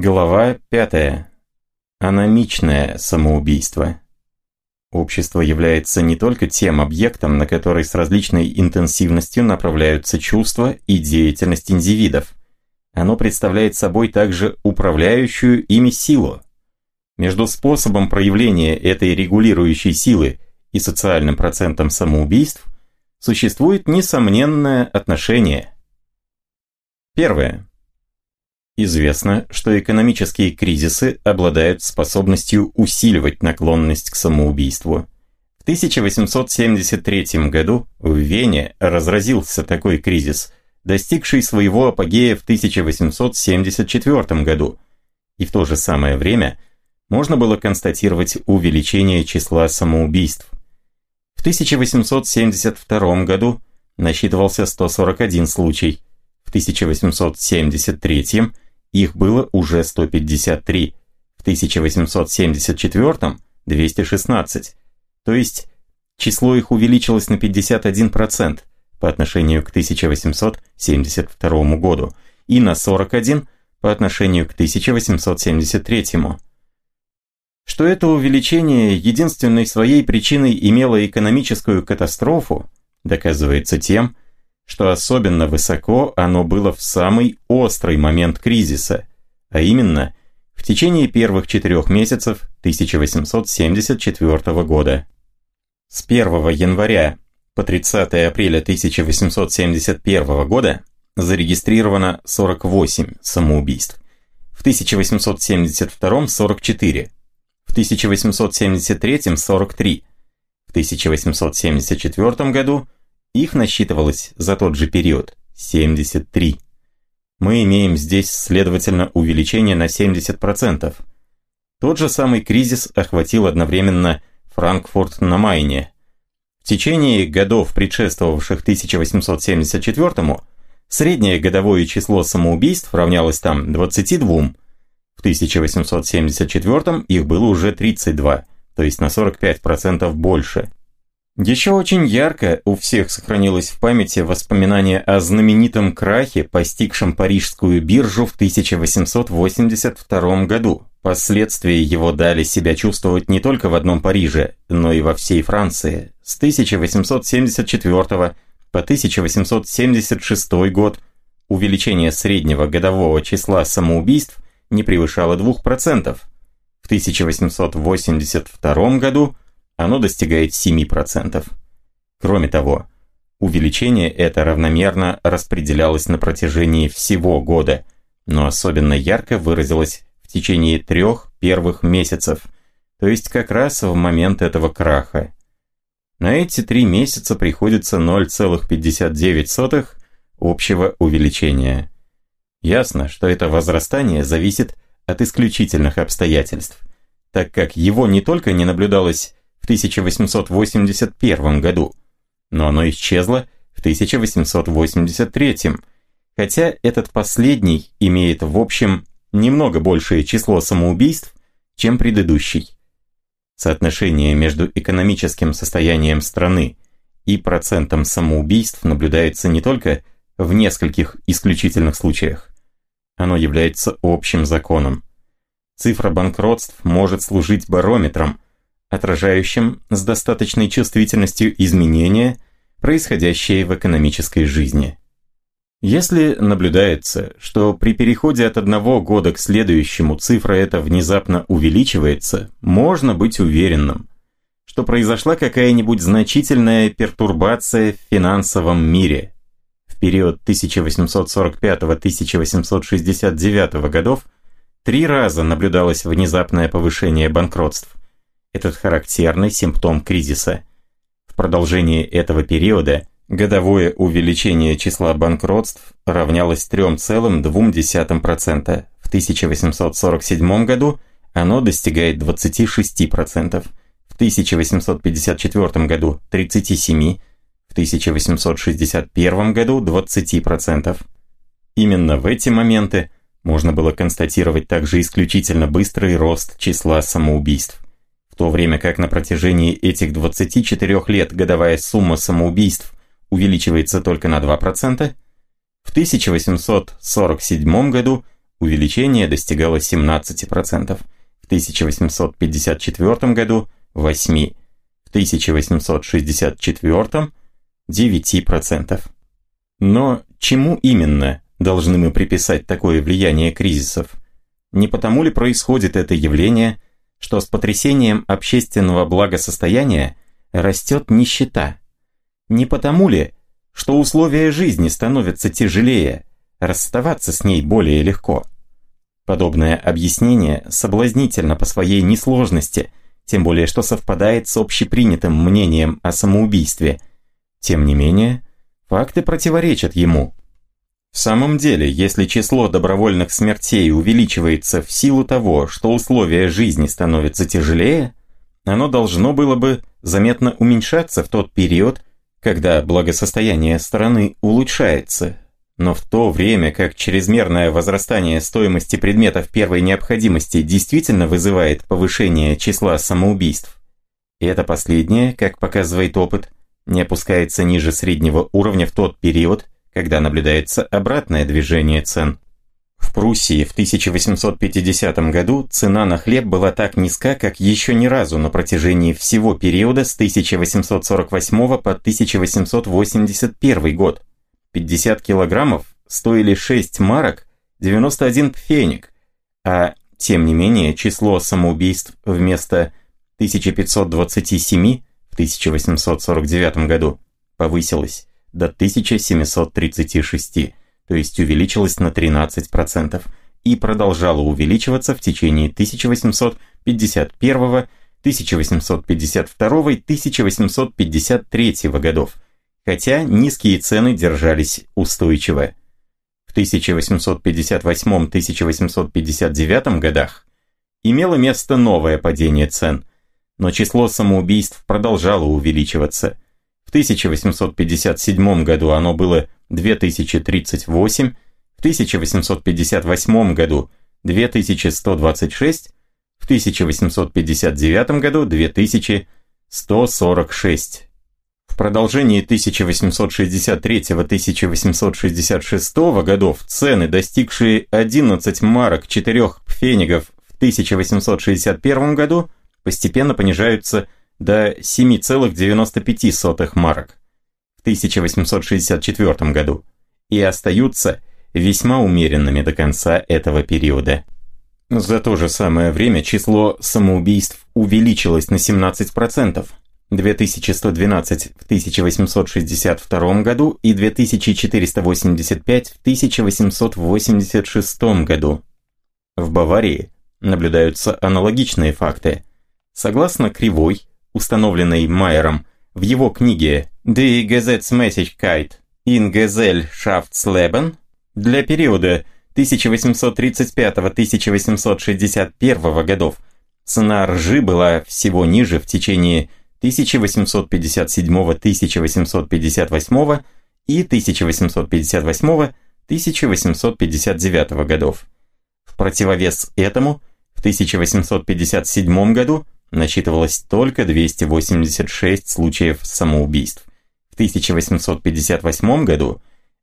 Глава 5. Аномичное самоубийство. Общество является не только тем объектом, на который с различной интенсивностью направляются чувства и деятельность индивидов. Оно представляет собой также управляющую ими силу. Между способом проявления этой регулирующей силы и социальным процентом самоубийств существует несомненное отношение. Первое. Известно, что экономические кризисы обладают способностью усиливать наклонность к самоубийству. В 1873 году в Вене разразился такой кризис, достигший своего апогея в 1874 году, и в то же самое время можно было констатировать увеличение числа самоубийств. В 1872 году насчитывался 141 случай, в 1873 году их было уже 153, в 1874 – 216, то есть число их увеличилось на 51% по отношению к 1872 году и на 41% по отношению к 1873. Что это увеличение единственной своей причиной имело экономическую катастрофу, доказывается тем, что особенно высоко оно было в самый острый момент кризиса, а именно в течение первых четырех месяцев 1874 года. С 1 января по 30 апреля 1871 года зарегистрировано 48 самоубийств, в 1872 – 44, в 1873 – 43, в 1874 году – их насчитывалось за тот же период 73. Мы имеем здесь, следовательно, увеличение на 70%. Тот же самый кризис охватил одновременно Франкфурт на Майне. В течение годов, предшествовавших 1874-му, среднее годовое число самоубийств равнялось там 22. В 1874 их было уже 32, то есть на 45% больше. Еще очень ярко у всех сохранилось в памяти воспоминание о знаменитом крахе, постигшем парижскую биржу в 1882 году. Последствия его дали себя чувствовать не только в одном Париже, но и во всей Франции. С 1874 по 1876 год увеличение среднего годового числа самоубийств не превышало 2%. В 1882 году – оно достигает 7%. Кроме того, увеличение это равномерно распределялось на протяжении всего года, но особенно ярко выразилось в течение трех первых месяцев, то есть как раз в момент этого краха. На эти три месяца приходится 0,59 общего увеличения. Ясно, что это возрастание зависит от исключительных обстоятельств, так как его не только не наблюдалось 1881 году, но оно исчезло в 1883, хотя этот последний имеет в общем немного большее число самоубийств, чем предыдущий. Соотношение между экономическим состоянием страны и процентом самоубийств наблюдается не только в нескольких исключительных случаях. Оно является общим законом. Цифра банкротств может служить барометром – отражающим с достаточной чувствительностью изменения, происходящие в экономической жизни. Если наблюдается, что при переходе от одного года к следующему цифра эта внезапно увеличивается, можно быть уверенным, что произошла какая-нибудь значительная пертурбация в финансовом мире. В период 1845-1869 годов три раза наблюдалось внезапное повышение банкротств этот характерный симптом кризиса. В продолжении этого периода годовое увеличение числа банкротств равнялось 3,2%. В 1847 году оно достигает 26%, в 1854 году 37%, в 1861 году 20%. Именно в эти моменты можно было констатировать также исключительно быстрый рост числа самоубийств то время как на протяжении этих 24 лет годовая сумма самоубийств увеличивается только на 2%, в 1847 году увеличение достигало 17%, в 1854 году – 8%, в 1864 – 9%. Но чему именно должны мы приписать такое влияние кризисов? Не потому ли происходит это явление, что с потрясением общественного благосостояния растет нищета? Не потому ли, что условия жизни становятся тяжелее, расставаться с ней более легко? Подобное объяснение соблазнительно по своей несложности, тем более что совпадает с общепринятым мнением о самоубийстве. Тем не менее, факты противоречат ему. В самом деле, если число добровольных смертей увеличивается в силу того, что условия жизни становятся тяжелее, оно должно было бы заметно уменьшаться в тот период, когда благосостояние страны улучшается. Но в то время как чрезмерное возрастание стоимости предметов первой необходимости действительно вызывает повышение числа самоубийств, и это последнее, как показывает опыт, не опускается ниже среднего уровня в тот период, когда наблюдается обратное движение цен. В Пруссии в 1850 году цена на хлеб была так низка, как еще ни разу на протяжении всего периода с 1848 по 1881 год. 50 килограммов стоили 6 марок 91 пфеник, а тем не менее число самоубийств вместо 1527 в 1849 году повысилось до 1736, то есть увеличилась на 13%, и продолжала увеличиваться в течение 1851, 1852 и 1853 годов, хотя низкие цены держались устойчиво. В 1858-1859 годах имело место новое падение цен, но число самоубийств продолжало увеличиваться – в 1857 году оно было 2038, в 1858 году 2126, в 1859 году 2146. В продолжении 1863-1866 годов цены, достигшие 11 марок 4 пфенигов в 1861 году, постепенно понижаются до 7,95 марок в 1864 году и остаются весьма умеренными до конца этого периода. За то же самое время число самоубийств увеличилось на 17%, 2112 в 1862 году и 2485 в 1886 году. В Баварии наблюдаются аналогичные факты. Согласно кривой, установленной Майером в его книге Die Gesetzmäßigkeit in Gesellschaftsleben для периода 1835-1861 годов цена ржи была всего ниже в течение 1857-1858 и 1858-1859 годов. В противовес этому в 1857 году насчитывалось только 286 случаев самоубийств. В 1858 году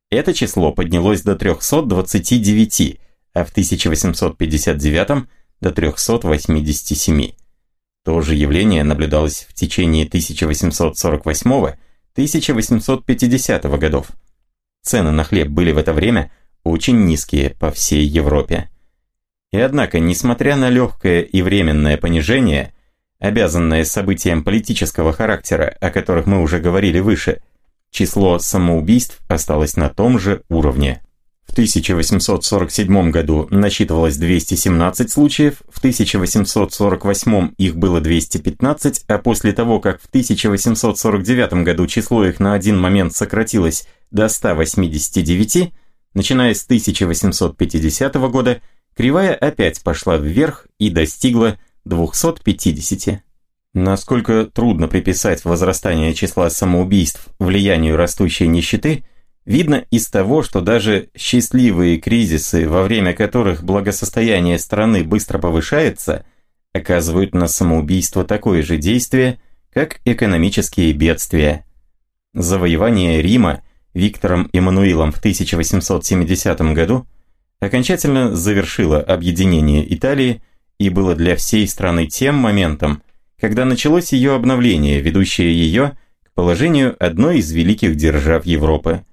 это число поднялось до 329, а в 1859 до 387. То же явление наблюдалось в течение 1848-1850 годов. Цены на хлеб были в это время очень низкие по всей Европе. И однако, несмотря на легкое и временное понижение, обязанное событиям политического характера, о которых мы уже говорили выше, число самоубийств осталось на том же уровне. В 1847 году насчитывалось 217 случаев, в 1848 их было 215, а после того, как в 1849 году число их на один момент сократилось до 189, начиная с 1850 года, кривая опять пошла вверх и достигла 250. Насколько трудно приписать возрастание числа самоубийств влиянию растущей нищеты, видно из того, что даже счастливые кризисы, во время которых благосостояние страны быстро повышается, оказывают на самоубийство такое же действие, как экономические бедствия. Завоевание Рима Виктором Эммануилом в 1870 году окончательно завершило объединение Италии и было для всей страны тем моментом, когда началось ее обновление, ведущее ее к положению одной из великих держав Европы.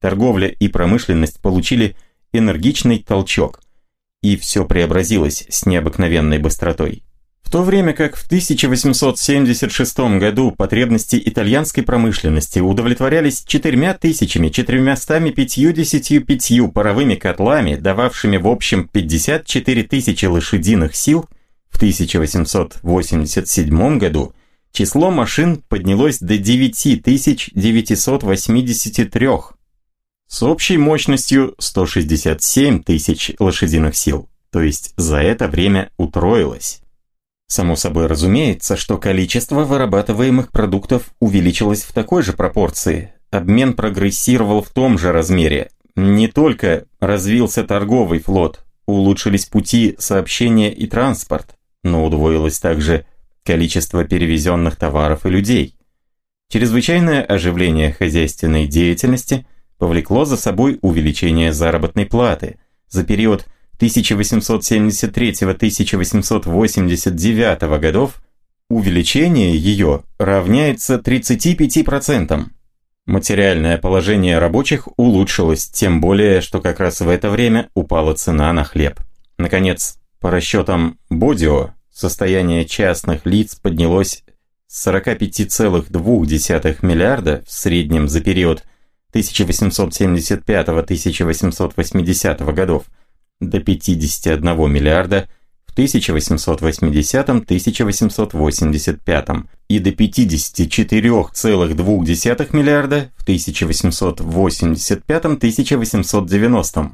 Торговля и промышленность получили энергичный толчок, и все преобразилось с необыкновенной быстротой. В то время как в 1876 году потребности итальянской промышленности удовлетворялись 4455 паровыми котлами, дававшими в общем 54 тысячи лошадиных сил, в 1887 году число машин поднялось до 9983 с общей мощностью 167 тысяч лошадиных сил, то есть за это время утроилось. Само собой разумеется, что количество вырабатываемых продуктов увеличилось в такой же пропорции. Обмен прогрессировал в том же размере. Не только развился торговый флот, улучшились пути сообщения и транспорт, но удвоилось также количество перевезенных товаров и людей. Чрезвычайное оживление хозяйственной деятельности повлекло за собой увеличение заработной платы. За период 1873-1889 годов увеличение ее равняется 35%. Материальное положение рабочих улучшилось, тем более, что как раз в это время упала цена на хлеб. Наконец, по расчетам Бодио, состояние частных лиц поднялось с 45,2 миллиарда в среднем за период 1875-1880 годов до 51 миллиарда в 1880-1885 и до 54,2 миллиарда в 1885-1890.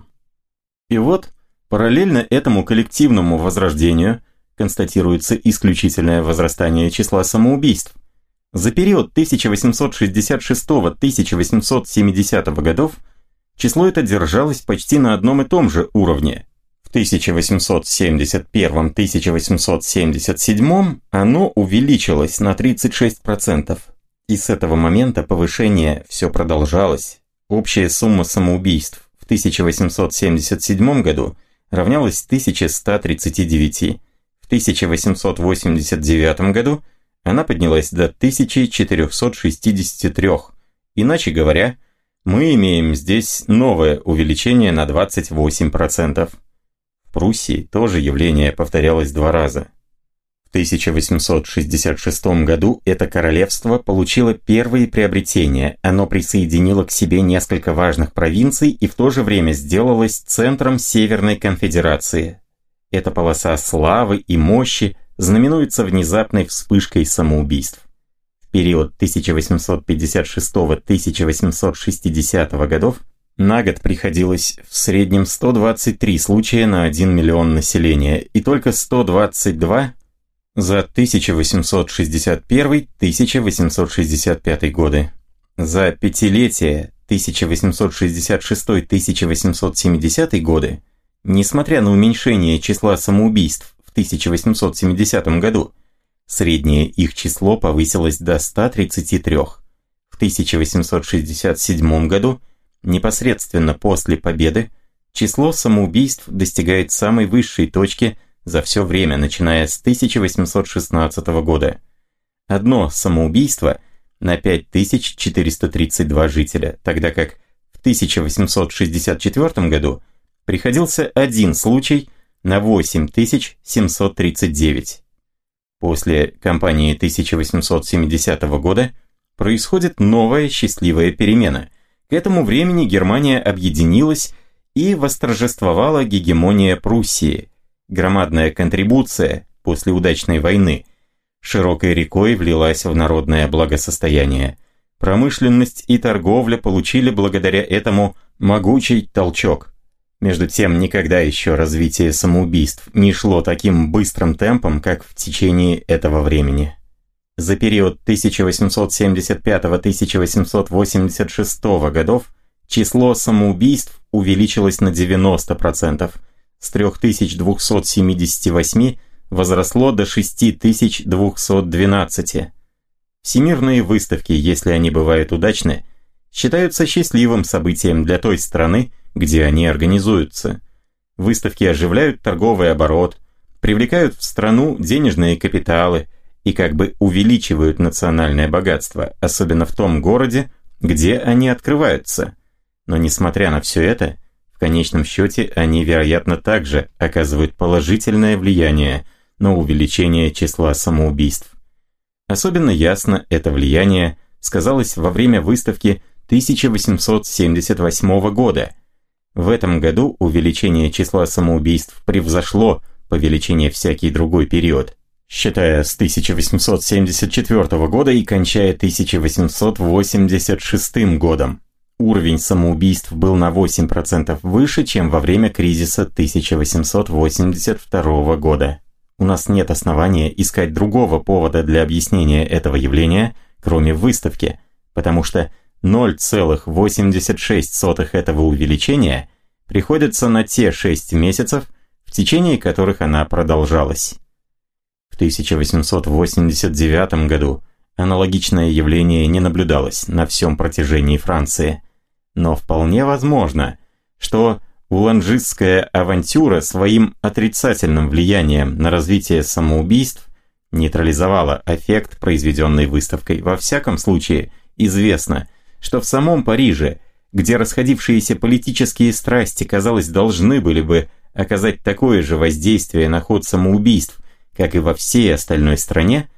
И вот, параллельно этому коллективному возрождению констатируется исключительное возрастание числа самоубийств. За период 1866-1870 годов число это держалось почти на одном и том же уровне. В 1871-1877 оно увеличилось на 36%. И с этого момента повышение все продолжалось. Общая сумма самоубийств в 1877 году равнялась 1139. В 1889 году она поднялась до 1463. Иначе говоря, мы имеем здесь новое увеличение на 28%. В Пруссии тоже явление повторялось два раза. В 1866 году это королевство получило первые приобретения, оно присоединило к себе несколько важных провинций и в то же время сделалось центром Северной конфедерации. Эта полоса славы и мощи знаменуется внезапной вспышкой самоубийств период 1856-1860 годов на год приходилось в среднем 123 случая на 1 миллион населения и только 122 за 1861-1865 годы. За пятилетие 1866-1870 годы, несмотря на уменьшение числа самоубийств в 1870 году, Среднее их число повысилось до 133. В 1867 году, непосредственно после победы, число самоубийств достигает самой высшей точки за все время, начиная с 1816 года. Одно самоубийство на 5432 жителя, тогда как в 1864 году приходился один случай на 8739. После кампании 1870 года происходит новая счастливая перемена. К этому времени Германия объединилась и восторжествовала гегемония Пруссии. Громадная контрибуция после удачной войны широкой рекой влилась в народное благосостояние. Промышленность и торговля получили благодаря этому могучий толчок. Между тем, никогда еще развитие самоубийств не шло таким быстрым темпом, как в течение этого времени. За период 1875-1886 годов число самоубийств увеличилось на 90%, с 3278 возросло до 6212. Всемирные выставки, если они бывают удачны, считаются счастливым событием для той страны, где они организуются. Выставки оживляют торговый оборот, привлекают в страну денежные капиталы и как бы увеличивают национальное богатство, особенно в том городе, где они открываются. Но несмотря на все это, в конечном счете они, вероятно, также оказывают положительное влияние на увеличение числа самоубийств. Особенно ясно это влияние сказалось во время выставки 1878 года. В этом году увеличение числа самоубийств превзошло по величине всякий другой период, считая с 1874 года и кончая 1886 годом. Уровень самоубийств был на 8% выше, чем во время кризиса 1882 года. У нас нет основания искать другого повода для объяснения этого явления, кроме выставки, потому что 0,86 этого увеличения приходится на те 6 месяцев, в течение которых она продолжалась. В 1889 году аналогичное явление не наблюдалось на всем протяжении Франции, но вполне возможно, что уланжистская авантюра своим отрицательным влиянием на развитие самоубийств нейтрализовала эффект, произведенный выставкой. Во всяком случае, известно, что в самом Париже, где расходившиеся политические страсти, казалось, должны были бы оказать такое же воздействие на ход самоубийств, как и во всей остальной стране,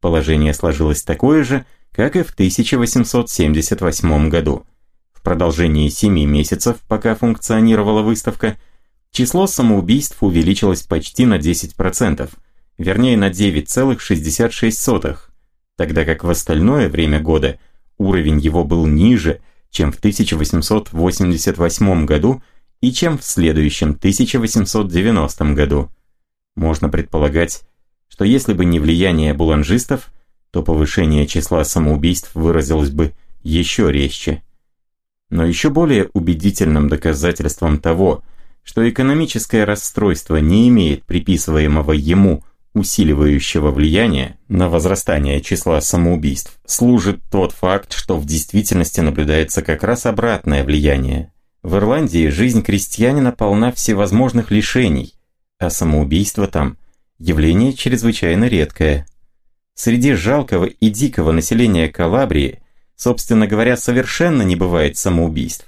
положение сложилось такое же, как и в 1878 году. В продолжении семи месяцев, пока функционировала выставка, число самоубийств увеличилось почти на 10%, вернее на 9,66, тогда как в остальное время года уровень его был ниже, чем в 1888 году и чем в следующем 1890 году. Можно предполагать, что если бы не влияние буланжистов, то повышение числа самоубийств выразилось бы еще резче. Но еще более убедительным доказательством того, что экономическое расстройство не имеет приписываемого ему усиливающего влияния на возрастание числа самоубийств, служит тот факт, что в действительности наблюдается как раз обратное влияние. В Ирландии жизнь крестьянина полна всевозможных лишений, а самоубийство там – явление чрезвычайно редкое. Среди жалкого и дикого населения Калабрии, собственно говоря, совершенно не бывает самоубийств.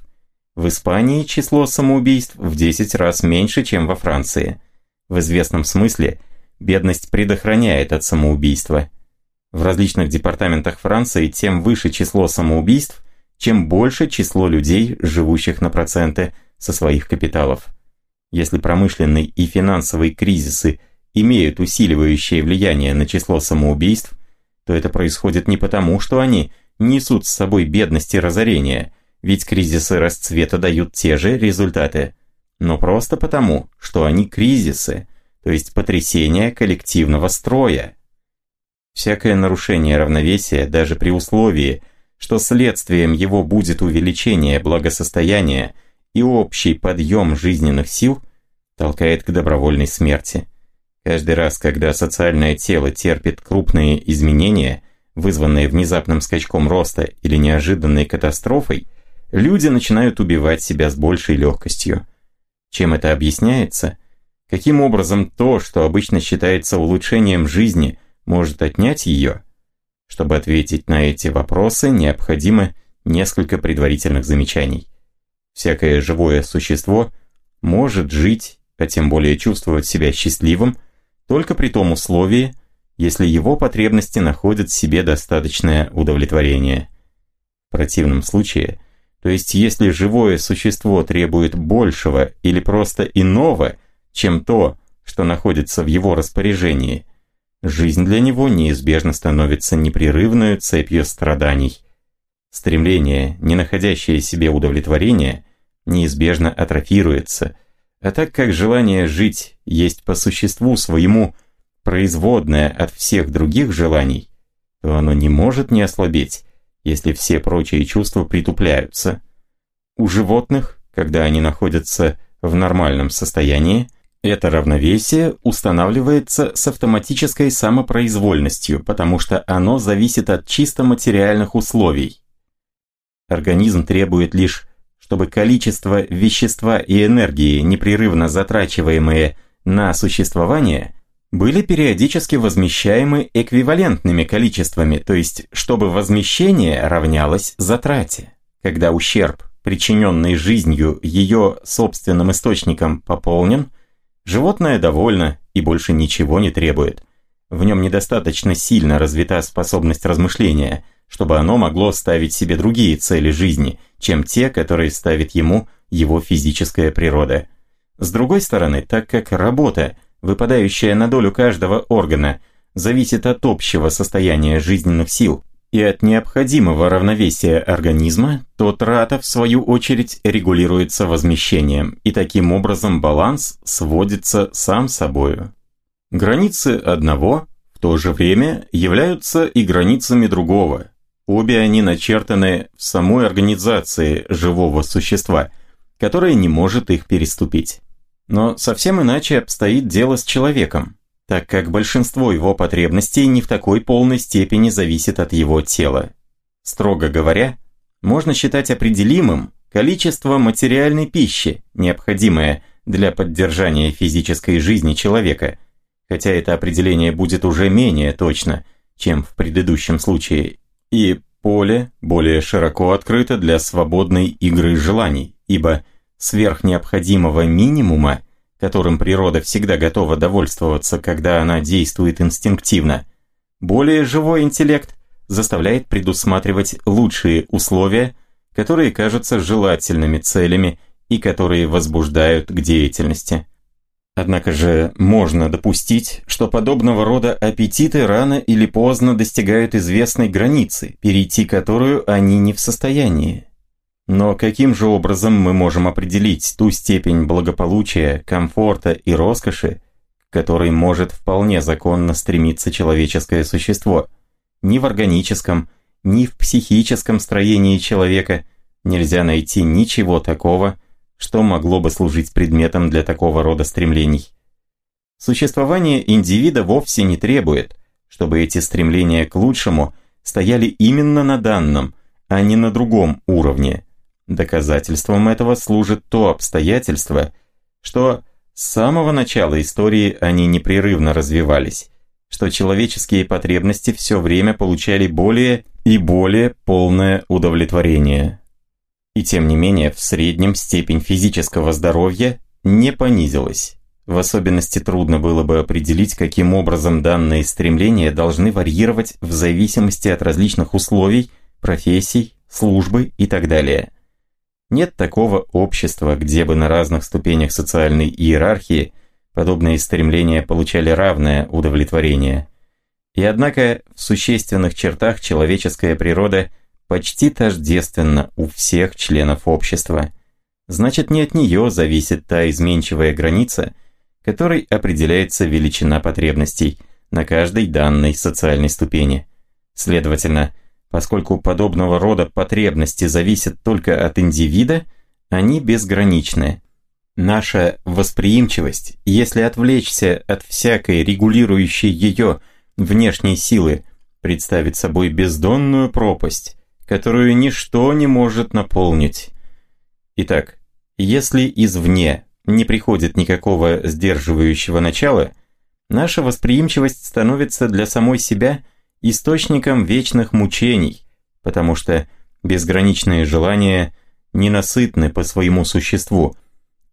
В Испании число самоубийств в 10 раз меньше, чем во Франции. В известном смысле бедность предохраняет от самоубийства. В различных департаментах Франции тем выше число самоубийств, чем больше число людей, живущих на проценты со своих капиталов. Если промышленный и финансовый кризисы имеют усиливающее влияние на число самоубийств, то это происходит не потому, что они несут с собой бедность и разорение, ведь кризисы расцвета дают те же результаты, но просто потому, что они кризисы, то есть потрясения коллективного строя. Всякое нарушение равновесия, даже при условии, что следствием его будет увеличение благосостояния и общий подъем жизненных сил толкает к добровольной смерти. Каждый раз, когда социальное тело терпит крупные изменения, вызванные внезапным скачком роста или неожиданной катастрофой, люди начинают убивать себя с большей легкостью. Чем это объясняется? Каким образом то, что обычно считается улучшением жизни, может отнять ее? Чтобы ответить на эти вопросы, необходимо несколько предварительных замечаний. Всякое живое существо может жить, а тем более чувствовать себя счастливым, только при том условии, если его потребности находят в себе достаточное удовлетворение. В противном случае, то есть если живое существо требует большего или просто иного, чем то, что находится в его распоряжении, жизнь для него неизбежно становится непрерывной цепью страданий. Стремление, не находящее себе удовлетворения, неизбежно атрофируется, а так как желание жить есть по существу своему производное от всех других желаний, то оно не может не ослабеть, если все прочие чувства притупляются. У животных, когда они находятся в нормальном состоянии, это равновесие устанавливается с автоматической самопроизвольностью, потому что оно зависит от чисто материальных условий. Организм требует лишь чтобы количество вещества и энергии, непрерывно затрачиваемые на существование, были периодически возмещаемы эквивалентными количествами, то есть чтобы возмещение равнялось затрате. Когда ущерб, причиненный жизнью ее собственным источником, пополнен, животное довольно и больше ничего не требует. В нем недостаточно сильно развита способность размышления, чтобы оно могло ставить себе другие цели жизни, чем те, которые ставит ему его физическая природа. С другой стороны, так как работа, выпадающая на долю каждого органа, зависит от общего состояния жизненных сил и от необходимого равновесия организма, то трата, в свою очередь, регулируется возмещением, и таким образом баланс сводится сам собою. Границы одного в то же время являются и границами другого. Обе они начертаны в самой организации живого существа, которое не может их переступить. Но совсем иначе обстоит дело с человеком, так как большинство его потребностей не в такой полной степени зависит от его тела. Строго говоря, можно считать определимым количество материальной пищи, необходимое для поддержания физической жизни человека – хотя это определение будет уже менее точно, чем в предыдущем случае, и поле более широко открыто для свободной игры желаний, ибо сверх необходимого минимума, которым природа всегда готова довольствоваться, когда она действует инстинктивно, более живой интеллект заставляет предусматривать лучшие условия, которые кажутся желательными целями и которые возбуждают к деятельности. Однако же можно допустить, что подобного рода аппетиты рано или поздно достигают известной границы, перейти которую они не в состоянии. Но каким же образом мы можем определить ту степень благополучия, комфорта и роскоши, к которой может вполне законно стремиться человеческое существо? Ни в органическом, ни в психическом строении человека нельзя найти ничего такого, что могло бы служить предметом для такого рода стремлений. Существование индивида вовсе не требует, чтобы эти стремления к лучшему стояли именно на данном, а не на другом уровне. Доказательством этого служит то обстоятельство, что с самого начала истории они непрерывно развивались, что человеческие потребности все время получали более и более полное удовлетворение. И тем не менее, в среднем степень физического здоровья не понизилась. В особенности трудно было бы определить, каким образом данные стремления должны варьировать в зависимости от различных условий, профессий, службы и так далее. Нет такого общества, где бы на разных ступенях социальной иерархии подобные стремления получали равное удовлетворение. И однако в существенных чертах человеческая природа – почти тождественно у всех членов общества. Значит, не от нее зависит та изменчивая граница, которой определяется величина потребностей на каждой данной социальной ступени. Следовательно, поскольку подобного рода потребности зависят только от индивида, они безграничны. Наша восприимчивость, если отвлечься от всякой регулирующей ее внешней силы, представит собой бездонную пропасть, которую ничто не может наполнить. Итак, если извне не приходит никакого сдерживающего начала, наша восприимчивость становится для самой себя источником вечных мучений, потому что безграничные желания ненасытны по своему существу,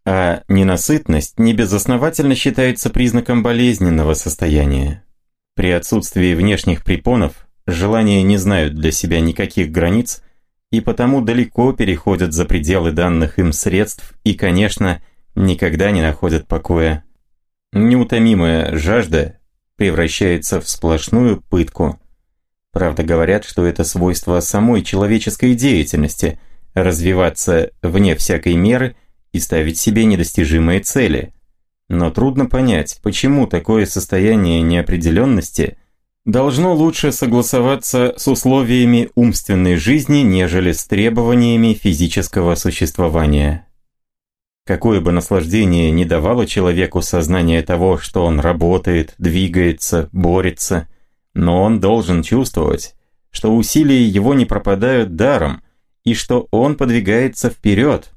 а ненасытность небезосновательно считается признаком болезненного состояния. При отсутствии внешних препонов желания не знают для себя никаких границ и потому далеко переходят за пределы данных им средств и, конечно, никогда не находят покоя. Неутомимая жажда превращается в сплошную пытку. Правда, говорят, что это свойство самой человеческой деятельности – развиваться вне всякой меры и ставить себе недостижимые цели. Но трудно понять, почему такое состояние неопределенности – должно лучше согласоваться с условиями умственной жизни, нежели с требованиями физического существования. Какое бы наслаждение ни давало человеку сознание того, что он работает, двигается, борется, но он должен чувствовать, что усилия его не пропадают даром, и что он подвигается вперед.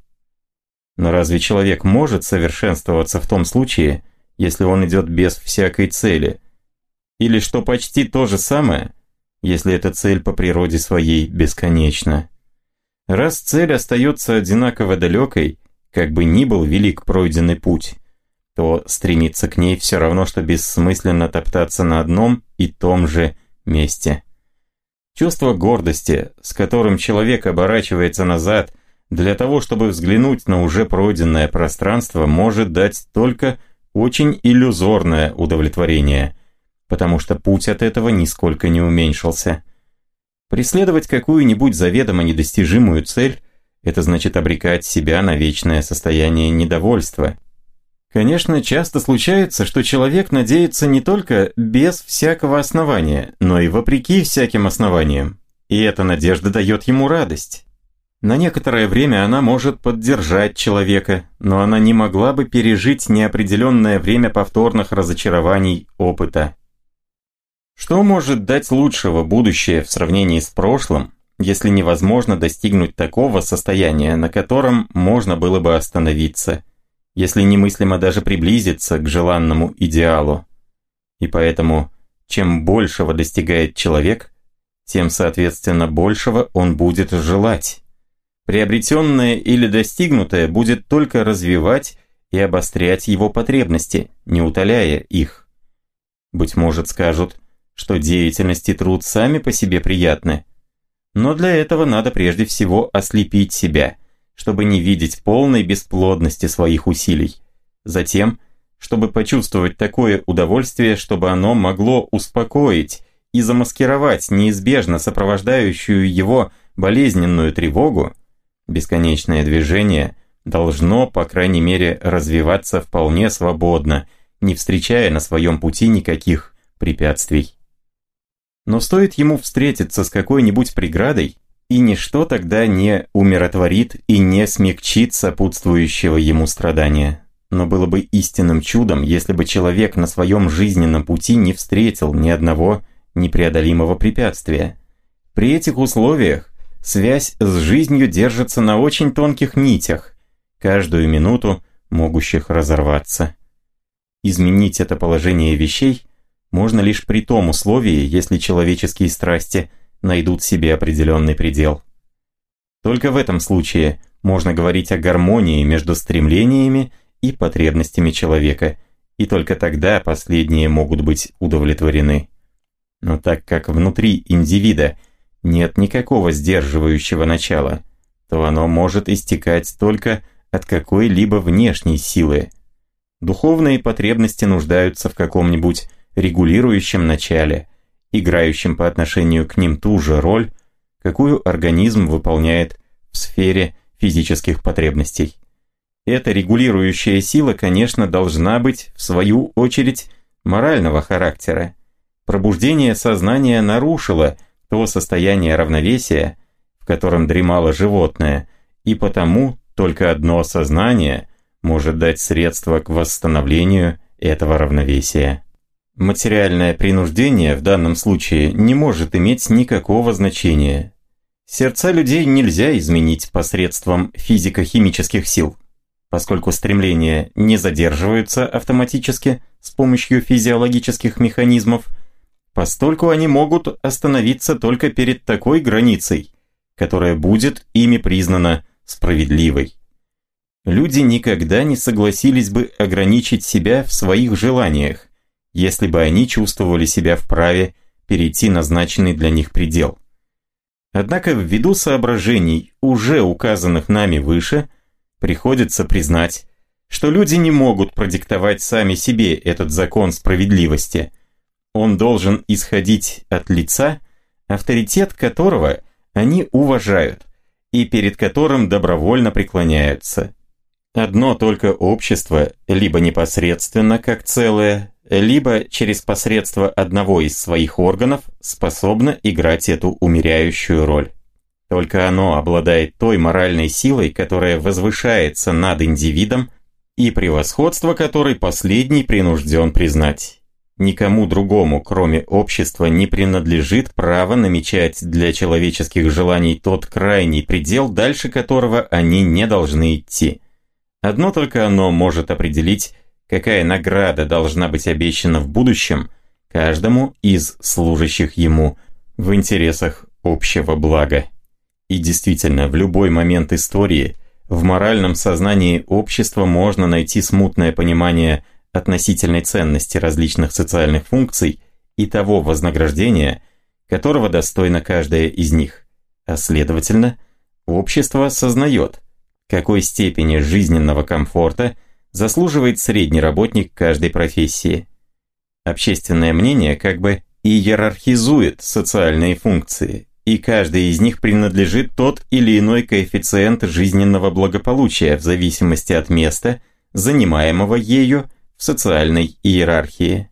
Но разве человек может совершенствоваться в том случае, если он идет без всякой цели? Или что почти то же самое, если эта цель по природе своей бесконечна? Раз цель остается одинаково далекой, как бы ни был велик пройденный путь, то стремиться к ней все равно, что бессмысленно топтаться на одном и том же месте. Чувство гордости, с которым человек оборачивается назад для того, чтобы взглянуть на уже пройденное пространство, может дать только очень иллюзорное удовлетворение, потому что путь от этого нисколько не уменьшился. Преследовать какую-нибудь заведомо недостижимую цель – это значит обрекать себя на вечное состояние недовольства. Конечно, часто случается, что человек надеется не только без всякого основания, но и вопреки всяким основаниям. И эта надежда дает ему радость. На некоторое время она может поддержать человека, но она не могла бы пережить неопределенное время повторных разочарований опыта. Что может дать лучшего будущее в сравнении с прошлым, если невозможно достигнуть такого состояния, на котором можно было бы остановиться, если немыслимо даже приблизиться к желанному идеалу? И поэтому, чем большего достигает человек, тем, соответственно, большего он будет желать. Приобретенное или достигнутое будет только развивать и обострять его потребности, не утоляя их. Быть может, скажут, что деятельность и труд сами по себе приятны. Но для этого надо прежде всего ослепить себя, чтобы не видеть полной бесплодности своих усилий. Затем, чтобы почувствовать такое удовольствие, чтобы оно могло успокоить и замаскировать неизбежно сопровождающую его болезненную тревогу, Бесконечное движение должно, по крайней мере, развиваться вполне свободно, не встречая на своем пути никаких препятствий. Но стоит ему встретиться с какой-нибудь преградой, и ничто тогда не умиротворит и не смягчит сопутствующего ему страдания. Но было бы истинным чудом, если бы человек на своем жизненном пути не встретил ни одного непреодолимого препятствия. При этих условиях связь с жизнью держится на очень тонких нитях, каждую минуту могущих разорваться. Изменить это положение вещей можно лишь при том условии, если человеческие страсти найдут себе определенный предел. Только в этом случае можно говорить о гармонии между стремлениями и потребностями человека, и только тогда последние могут быть удовлетворены. Но так как внутри индивида – нет никакого сдерживающего начала, то оно может истекать только от какой-либо внешней силы. Духовные потребности нуждаются в каком-нибудь регулирующем начале, играющем по отношению к ним ту же роль, какую организм выполняет в сфере физических потребностей. Эта регулирующая сила, конечно, должна быть, в свою очередь, морального характера. Пробуждение сознания нарушило – то состояние равновесия, в котором дремало животное, и потому только одно сознание может дать средства к восстановлению этого равновесия. Материальное принуждение в данном случае не может иметь никакого значения. Сердца людей нельзя изменить посредством физико-химических сил, поскольку стремления не задерживаются автоматически с помощью физиологических механизмов – постольку они могут остановиться только перед такой границей, которая будет ими признана справедливой. Люди никогда не согласились бы ограничить себя в своих желаниях, если бы они чувствовали себя вправе перейти назначенный для них предел. Однако ввиду соображений, уже указанных нами выше, приходится признать, что люди не могут продиктовать сами себе этот закон справедливости – он должен исходить от лица, авторитет которого они уважают и перед которым добровольно преклоняются. Одно только общество, либо непосредственно как целое, либо через посредство одного из своих органов способно играть эту умеряющую роль. Только оно обладает той моральной силой, которая возвышается над индивидом и превосходство которой последний принужден признать. Никому другому, кроме общества, не принадлежит право намечать для человеческих желаний тот крайний предел, дальше которого они не должны идти. Одно только оно может определить, какая награда должна быть обещана в будущем каждому из служащих ему в интересах общего блага. И действительно, в любой момент истории в моральном сознании общества можно найти смутное понимание относительной ценности различных социальных функций и того вознаграждения, которого достойна каждая из них. А следовательно, общество осознает, какой степени жизненного комфорта заслуживает средний работник каждой профессии. Общественное мнение как бы иерархизует социальные функции, и каждый из них принадлежит тот или иной коэффициент жизненного благополучия в зависимости от места, занимаемого ею в социальной иерархии.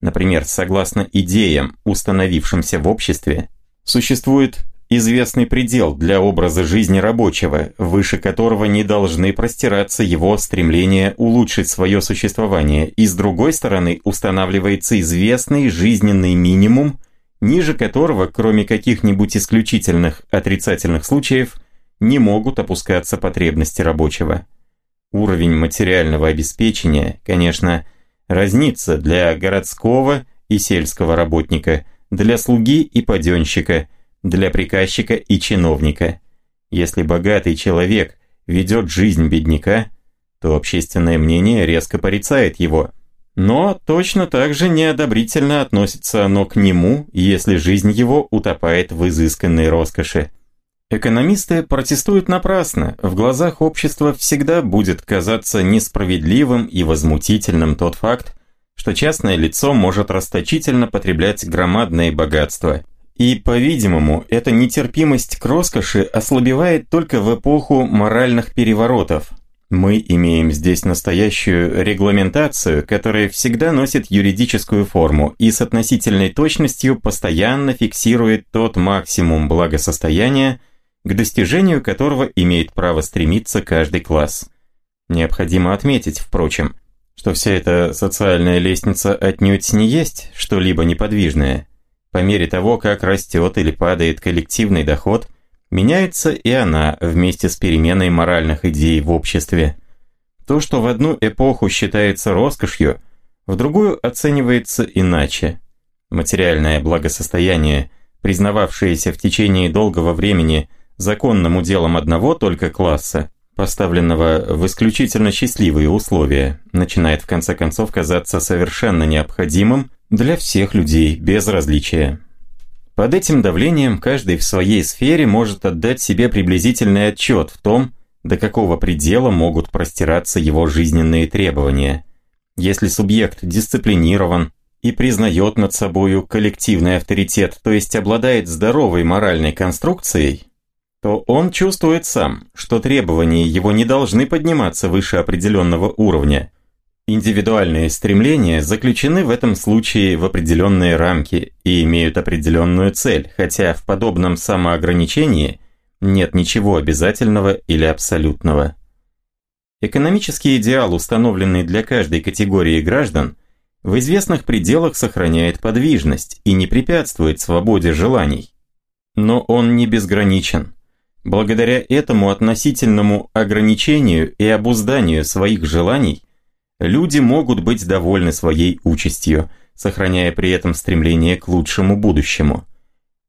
Например, согласно идеям, установившимся в обществе, существует известный предел для образа жизни рабочего, выше которого не должны простираться его стремления улучшить свое существование, и с другой стороны устанавливается известный жизненный минимум, ниже которого, кроме каких-нибудь исключительных отрицательных случаев, не могут опускаться потребности рабочего. Уровень материального обеспечения, конечно, разнится для городского и сельского работника, для слуги и паденщика, для приказчика и чиновника. Если богатый человек ведет жизнь бедняка, то общественное мнение резко порицает его. Но точно так же неодобрительно относится оно к нему, если жизнь его утопает в изысканной роскоши. Экономисты протестуют напрасно. В глазах общества всегда будет казаться несправедливым и возмутительным тот факт, что частное лицо может расточительно потреблять громадные богатства. И, по-видимому, эта нетерпимость к роскоши ослабевает только в эпоху моральных переворотов. Мы имеем здесь настоящую регламентацию, которая всегда носит юридическую форму и с относительной точностью постоянно фиксирует тот максимум благосостояния, к достижению которого имеет право стремиться каждый класс. Необходимо отметить, впрочем, что вся эта социальная лестница отнюдь не есть что-либо неподвижное. По мере того, как растет или падает коллективный доход, меняется и она вместе с переменой моральных идей в обществе. То, что в одну эпоху считается роскошью, в другую оценивается иначе. Материальное благосостояние, признававшееся в течение долгого времени законным уделом одного только класса, поставленного в исключительно счастливые условия, начинает в конце концов казаться совершенно необходимым для всех людей без различия. Под этим давлением каждый в своей сфере может отдать себе приблизительный отчет в том, до какого предела могут простираться его жизненные требования. Если субъект дисциплинирован и признает над собою коллективный авторитет, то есть обладает здоровой моральной конструкцией, то он чувствует сам, что требования его не должны подниматься выше определенного уровня. Индивидуальные стремления заключены в этом случае в определенные рамки и имеют определенную цель, хотя в подобном самоограничении нет ничего обязательного или абсолютного. Экономический идеал, установленный для каждой категории граждан, в известных пределах сохраняет подвижность и не препятствует свободе желаний. Но он не безграничен. Благодаря этому относительному ограничению и обузданию своих желаний, люди могут быть довольны своей участью, сохраняя при этом стремление к лучшему будущему.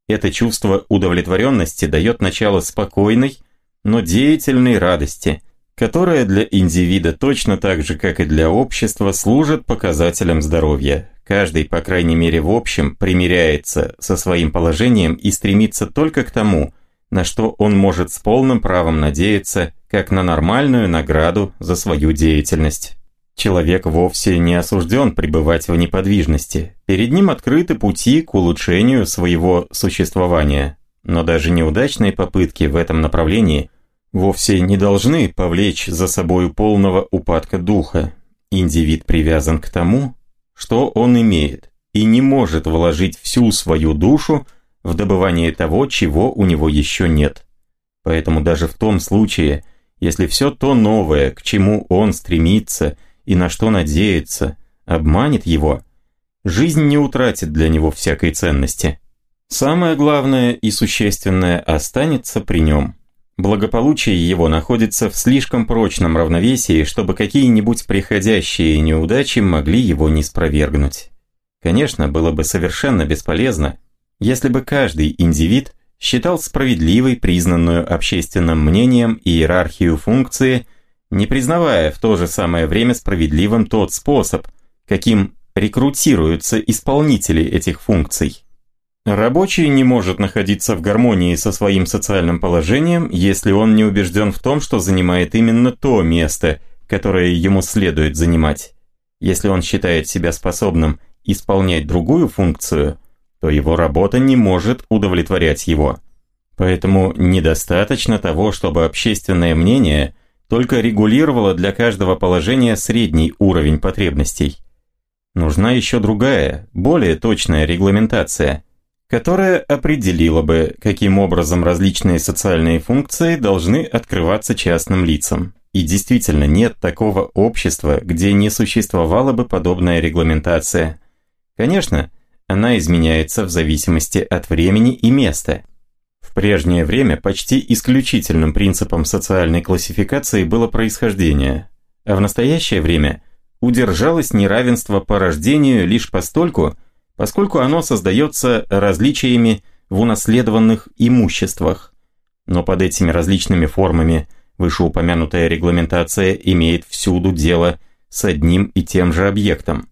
Это чувство удовлетворенности дает начало спокойной, но деятельной радости, которая для индивида точно так же, как и для общества, служит показателем здоровья. Каждый, по крайней мере в общем, примиряется со своим положением и стремится только к тому, на что он может с полным правом надеяться, как на нормальную награду за свою деятельность. Человек вовсе не осужден пребывать в неподвижности. Перед ним открыты пути к улучшению своего существования. Но даже неудачные попытки в этом направлении вовсе не должны повлечь за собой полного упадка духа. Индивид привязан к тому, что он имеет, и не может вложить всю свою душу в добывание того, чего у него еще нет. Поэтому даже в том случае, если все то новое, к чему он стремится и на что надеется, обманет его, жизнь не утратит для него всякой ценности. Самое главное и существенное останется при нем. Благополучие его находится в слишком прочном равновесии, чтобы какие-нибудь приходящие неудачи могли его не спровергнуть. Конечно, было бы совершенно бесполезно, если бы каждый индивид считал справедливой признанную общественным мнением иерархию функции, не признавая в то же самое время справедливым тот способ, каким рекрутируются исполнители этих функций. Рабочий не может находиться в гармонии со своим социальным положением, если он не убежден в том, что занимает именно то место, которое ему следует занимать. Если он считает себя способным исполнять другую функцию – то его работа не может удовлетворять его. Поэтому недостаточно того, чтобы общественное мнение только регулировало для каждого положения средний уровень потребностей. Нужна еще другая, более точная регламентация, которая определила бы, каким образом различные социальные функции должны открываться частным лицам. И действительно нет такого общества, где не существовала бы подобная регламентация. Конечно, она изменяется в зависимости от времени и места. Прежнее время почти исключительным принципом социальной классификации было происхождение, а в настоящее время удержалось неравенство по рождению лишь постольку, поскольку оно создается различиями в унаследованных имуществах. Но под этими различными формами вышеупомянутая регламентация имеет всюду дело с одним и тем же объектом.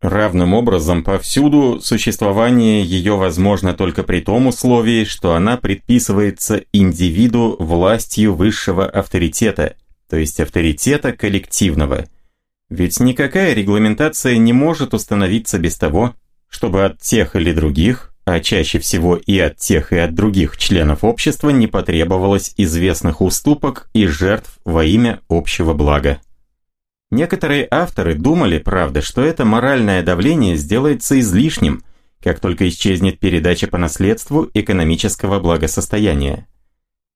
Равным образом повсюду существование ее возможно только при том условии, что она предписывается индивиду властью высшего авторитета, то есть авторитета коллективного. Ведь никакая регламентация не может установиться без того, чтобы от тех или других, а чаще всего и от тех и от других членов общества не потребовалось известных уступок и жертв во имя общего блага. Некоторые авторы думали, правда, что это моральное давление сделается излишним, как только исчезнет передача по наследству экономического благосостояния.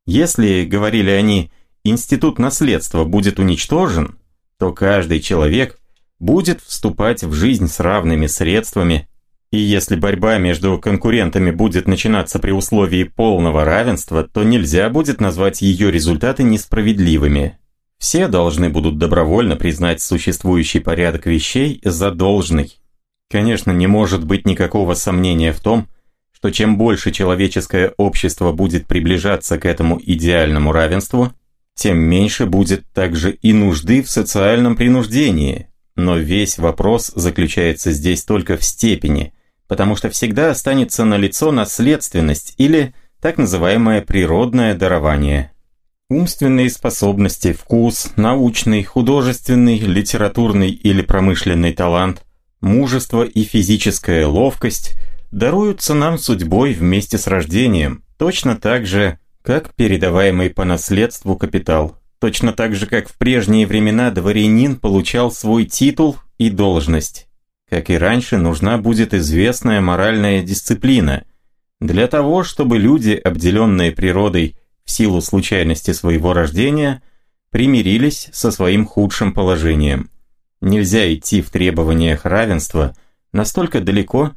Если, говорили они, институт наследства будет уничтожен, то каждый человек будет вступать в жизнь с равными средствами, и если борьба между конкурентами будет начинаться при условии полного равенства, то нельзя будет назвать ее результаты несправедливыми, все должны будут добровольно признать существующий порядок вещей за должный. Конечно, не может быть никакого сомнения в том, что чем больше человеческое общество будет приближаться к этому идеальному равенству, тем меньше будет также и нужды в социальном принуждении. Но весь вопрос заключается здесь только в степени, потому что всегда останется налицо наследственность или так называемое природное дарование. Умственные способности, вкус, научный, художественный, литературный или промышленный талант, мужество и физическая ловкость даруются нам судьбой вместе с рождением, точно так же, как передаваемый по наследству капитал. Точно так же, как в прежние времена дворянин получал свой титул и должность. Как и раньше, нужна будет известная моральная дисциплина. Для того, чтобы люди, обделенные природой, в силу случайности своего рождения, примирились со своим худшим положением. Нельзя идти в требованиях равенства настолько далеко,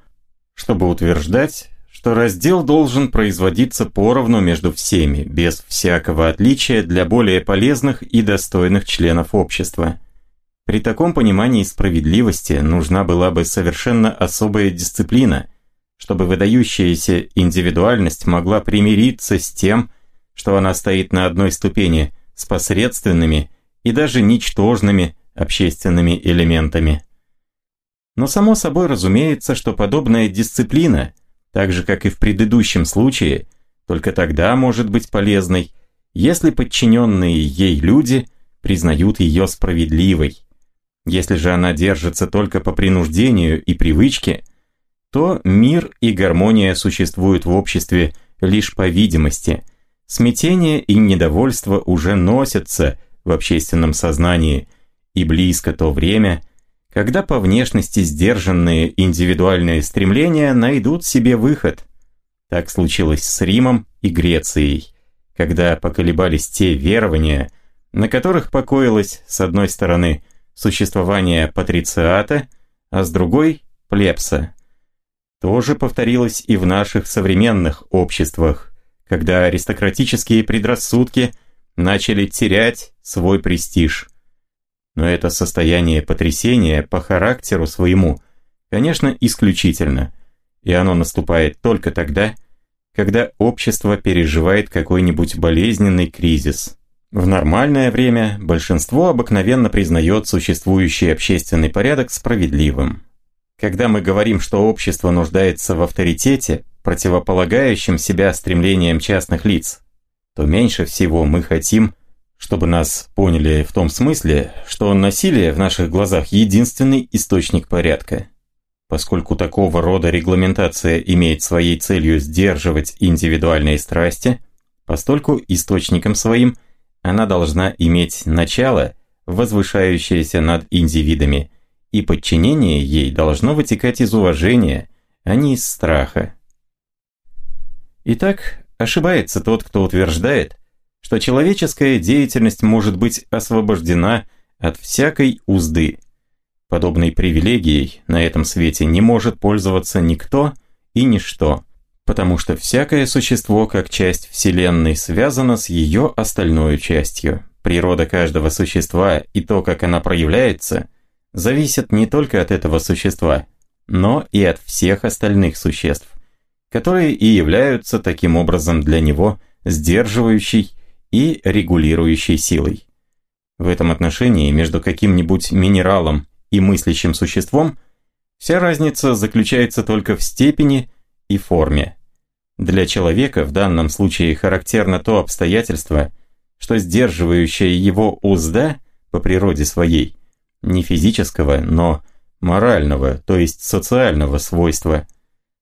чтобы утверждать, что раздел должен производиться поровну между всеми, без всякого отличия для более полезных и достойных членов общества. При таком понимании справедливости нужна была бы совершенно особая дисциплина, чтобы выдающаяся индивидуальность могла примириться с тем, что она стоит на одной ступени с посредственными и даже ничтожными общественными элементами. Но само собой разумеется, что подобная дисциплина, так же как и в предыдущем случае, только тогда может быть полезной, если подчиненные ей люди признают ее справедливой. Если же она держится только по принуждению и привычке, то мир и гармония существуют в обществе лишь по видимости – Смятение и недовольство уже носятся в общественном сознании, и близко то время, когда по внешности сдержанные индивидуальные стремления найдут себе выход. Так случилось с Римом и Грецией, когда поколебались те верования, на которых покоилось, с одной стороны, существование патрициата, а с другой плебса. То же повторилось и в наших современных обществах, когда аристократические предрассудки начали терять свой престиж. Но это состояние потрясения по характеру своему, конечно, исключительно, и оно наступает только тогда, когда общество переживает какой-нибудь болезненный кризис. В нормальное время большинство обыкновенно признает существующий общественный порядок справедливым. Когда мы говорим, что общество нуждается в авторитете, противополагающем себя стремлениям частных лиц, то меньше всего мы хотим, чтобы нас поняли в том смысле, что насилие в наших глазах единственный источник порядка. Поскольку такого рода регламентация имеет своей целью сдерживать индивидуальные страсти, постольку источником своим она должна иметь начало, возвышающееся над индивидами, и подчинение ей должно вытекать из уважения, а не из страха. Итак, ошибается тот, кто утверждает, что человеческая деятельность может быть освобождена от всякой узды. Подобной привилегией на этом свете не может пользоваться никто и ничто – потому что всякое существо как часть Вселенной связано с ее остальной частью. Природа каждого существа и то, как она проявляется, зависит не только от этого существа, но и от всех остальных существ, которые и являются таким образом для него сдерживающей и регулирующей силой. В этом отношении между каким-нибудь минералом и мыслящим существом вся разница заключается только в степени, и форме. Для человека в данном случае характерно то обстоятельство, что сдерживающая его узда по природе своей, не физического, но морального, то есть социального свойства.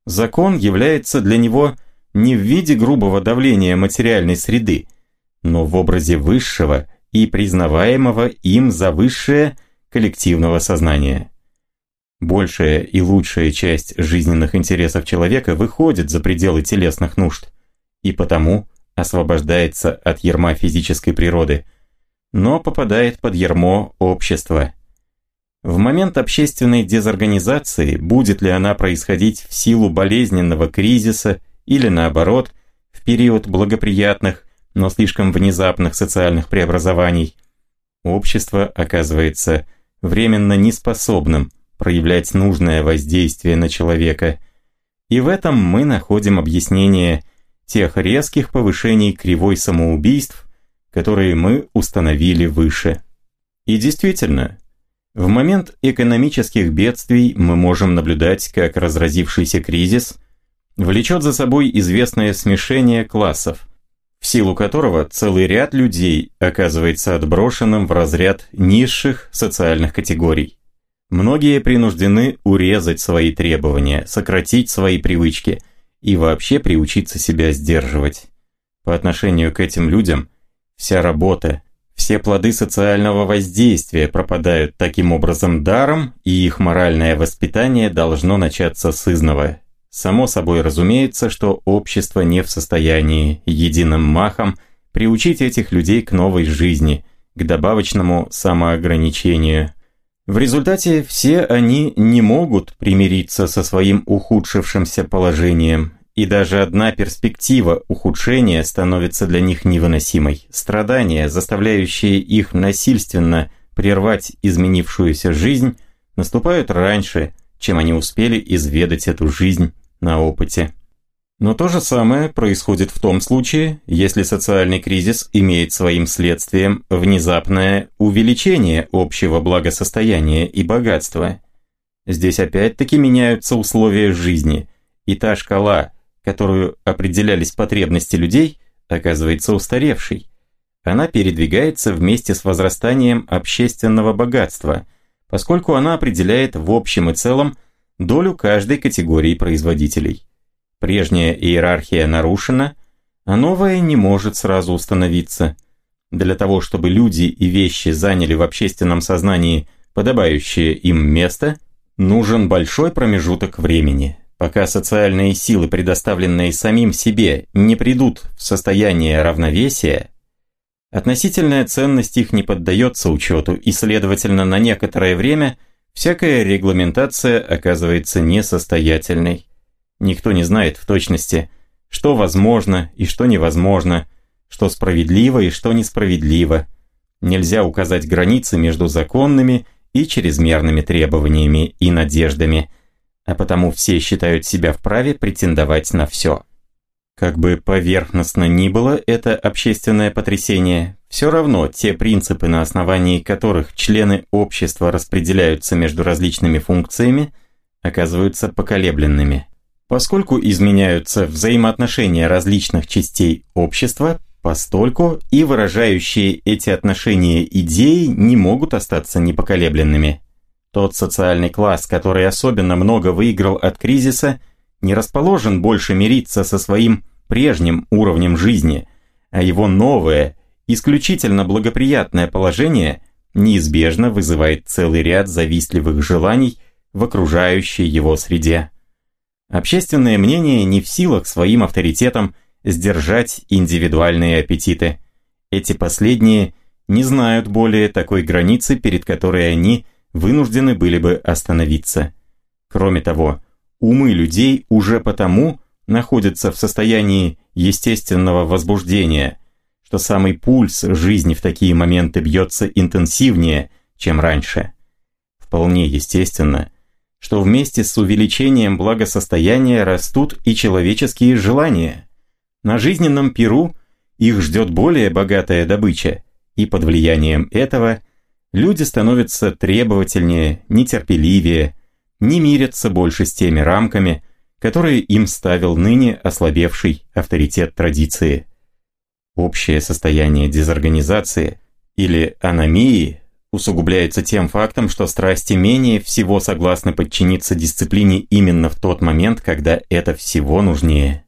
Закон является для него не в виде грубого давления материальной среды, но в образе высшего и признаваемого им за высшее коллективного сознания. Большая и лучшая часть жизненных интересов человека выходит за пределы телесных нужд и потому освобождается от ярма физической природы, но попадает под ярмо общества. В момент общественной дезорганизации, будет ли она происходить в силу болезненного кризиса или наоборот, в период благоприятных, но слишком внезапных социальных преобразований, общество оказывается временно неспособным проявлять нужное воздействие на человека. И в этом мы находим объяснение тех резких повышений кривой самоубийств, которые мы установили выше. И действительно, в момент экономических бедствий мы можем наблюдать, как разразившийся кризис влечет за собой известное смешение классов, в силу которого целый ряд людей оказывается отброшенным в разряд низших социальных категорий. Многие принуждены урезать свои требования, сократить свои привычки и вообще приучиться себя сдерживать. По отношению к этим людям вся работа, все плоды социального воздействия пропадают таким образом даром, и их моральное воспитание должно начаться с изного. Само собой разумеется, что общество не в состоянии единым махом приучить этих людей к новой жизни, к добавочному самоограничению – в результате все они не могут примириться со своим ухудшившимся положением, и даже одна перспектива ухудшения становится для них невыносимой. Страдания, заставляющие их насильственно прервать изменившуюся жизнь, наступают раньше, чем они успели изведать эту жизнь на опыте. Но то же самое происходит в том случае, если социальный кризис имеет своим следствием внезапное увеличение общего благосостояния и богатства. Здесь опять-таки меняются условия жизни, и та шкала, которую определялись потребности людей, оказывается устаревшей. Она передвигается вместе с возрастанием общественного богатства, поскольку она определяет в общем и целом долю каждой категории производителей. Прежняя иерархия нарушена, а новая не может сразу установиться. Для того, чтобы люди и вещи заняли в общественном сознании подобающее им место, нужен большой промежуток времени. Пока социальные силы, предоставленные самим себе, не придут в состояние равновесия, относительная ценность их не поддается учету и, следовательно, на некоторое время всякая регламентация оказывается несостоятельной. Никто не знает в точности, что возможно и что невозможно, что справедливо и что несправедливо. Нельзя указать границы между законными и чрезмерными требованиями и надеждами, а потому все считают себя вправе претендовать на все. Как бы поверхностно ни было это общественное потрясение, все равно те принципы, на основании которых члены общества распределяются между различными функциями, оказываются поколебленными. Поскольку изменяются взаимоотношения различных частей общества, постольку и выражающие эти отношения идеи не могут остаться непоколебленными. Тот социальный класс, который особенно много выиграл от кризиса, не расположен больше мириться со своим прежним уровнем жизни, а его новое, исключительно благоприятное положение неизбежно вызывает целый ряд завистливых желаний в окружающей его среде. Общественное мнение не в силах своим авторитетом сдержать индивидуальные аппетиты. Эти последние не знают более такой границы, перед которой они вынуждены были бы остановиться. Кроме того, умы людей уже потому находятся в состоянии естественного возбуждения, что самый пульс жизни в такие моменты бьется интенсивнее, чем раньше. Вполне естественно, что вместе с увеличением благосостояния растут и человеческие желания. На жизненном перу их ждет более богатая добыча, и под влиянием этого люди становятся требовательнее, нетерпеливее, не мирятся больше с теми рамками, которые им ставил ныне ослабевший авторитет традиции. Общее состояние дезорганизации или аномии усугубляется тем фактом, что страсти менее всего согласны подчиниться дисциплине именно в тот момент, когда это всего нужнее.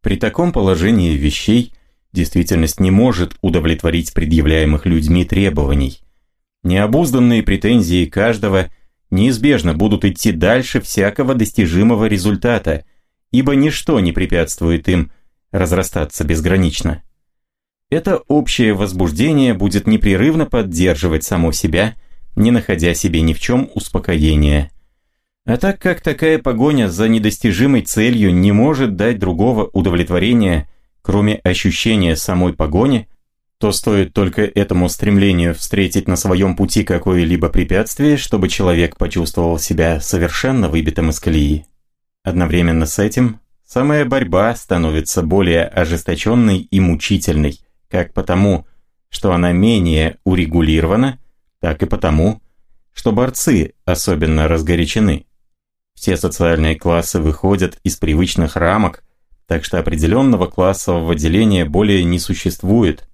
При таком положении вещей действительность не может удовлетворить предъявляемых людьми требований. Необузданные претензии каждого неизбежно будут идти дальше всякого достижимого результата, ибо ничто не препятствует им разрастаться безгранично. Это общее возбуждение будет непрерывно поддерживать само себя, не находя себе ни в чем успокоения. А так как такая погоня за недостижимой целью не может дать другого удовлетворения, кроме ощущения самой погони, то стоит только этому стремлению встретить на своем пути какое-либо препятствие, чтобы человек почувствовал себя совершенно выбитым из колеи. Одновременно с этим самая борьба становится более ожесточенной и мучительной, как потому, что она менее урегулирована, так и потому, что борцы особенно разгорячены. Все социальные классы выходят из привычных рамок, так что определенного классового деления более не существует.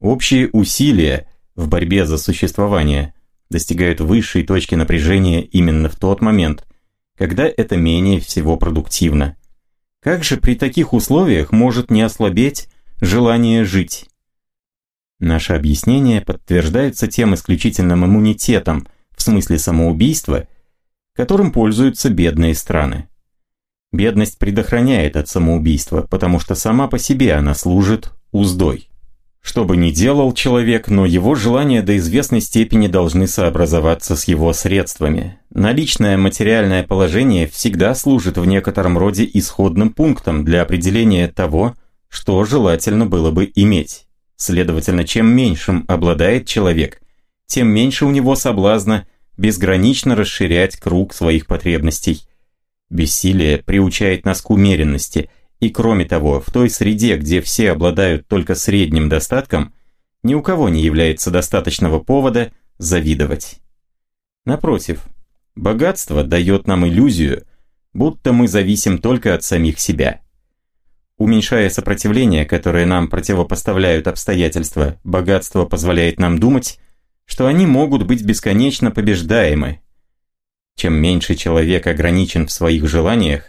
Общие усилия в борьбе за существование достигают высшей точки напряжения именно в тот момент, когда это менее всего продуктивно. Как же при таких условиях может не ослабеть желание жить? Наше объяснение подтверждается тем исключительным иммунитетом, в смысле самоубийства, которым пользуются бедные страны. Бедность предохраняет от самоубийства, потому что сама по себе она служит уздой. Что бы ни делал человек, но его желания до известной степени должны сообразоваться с его средствами. Наличное материальное положение всегда служит в некотором роде исходным пунктом для определения того, что желательно было бы иметь. Следовательно, чем меньшим обладает человек, тем меньше у него соблазна безгранично расширять круг своих потребностей. Бессилие приучает нас к умеренности, и кроме того, в той среде, где все обладают только средним достатком, ни у кого не является достаточного повода завидовать. Напротив, богатство дает нам иллюзию, будто мы зависим только от самих себя. Уменьшая сопротивление, которое нам противопоставляют обстоятельства, богатство позволяет нам думать, что они могут быть бесконечно побеждаемы. Чем меньше человек ограничен в своих желаниях,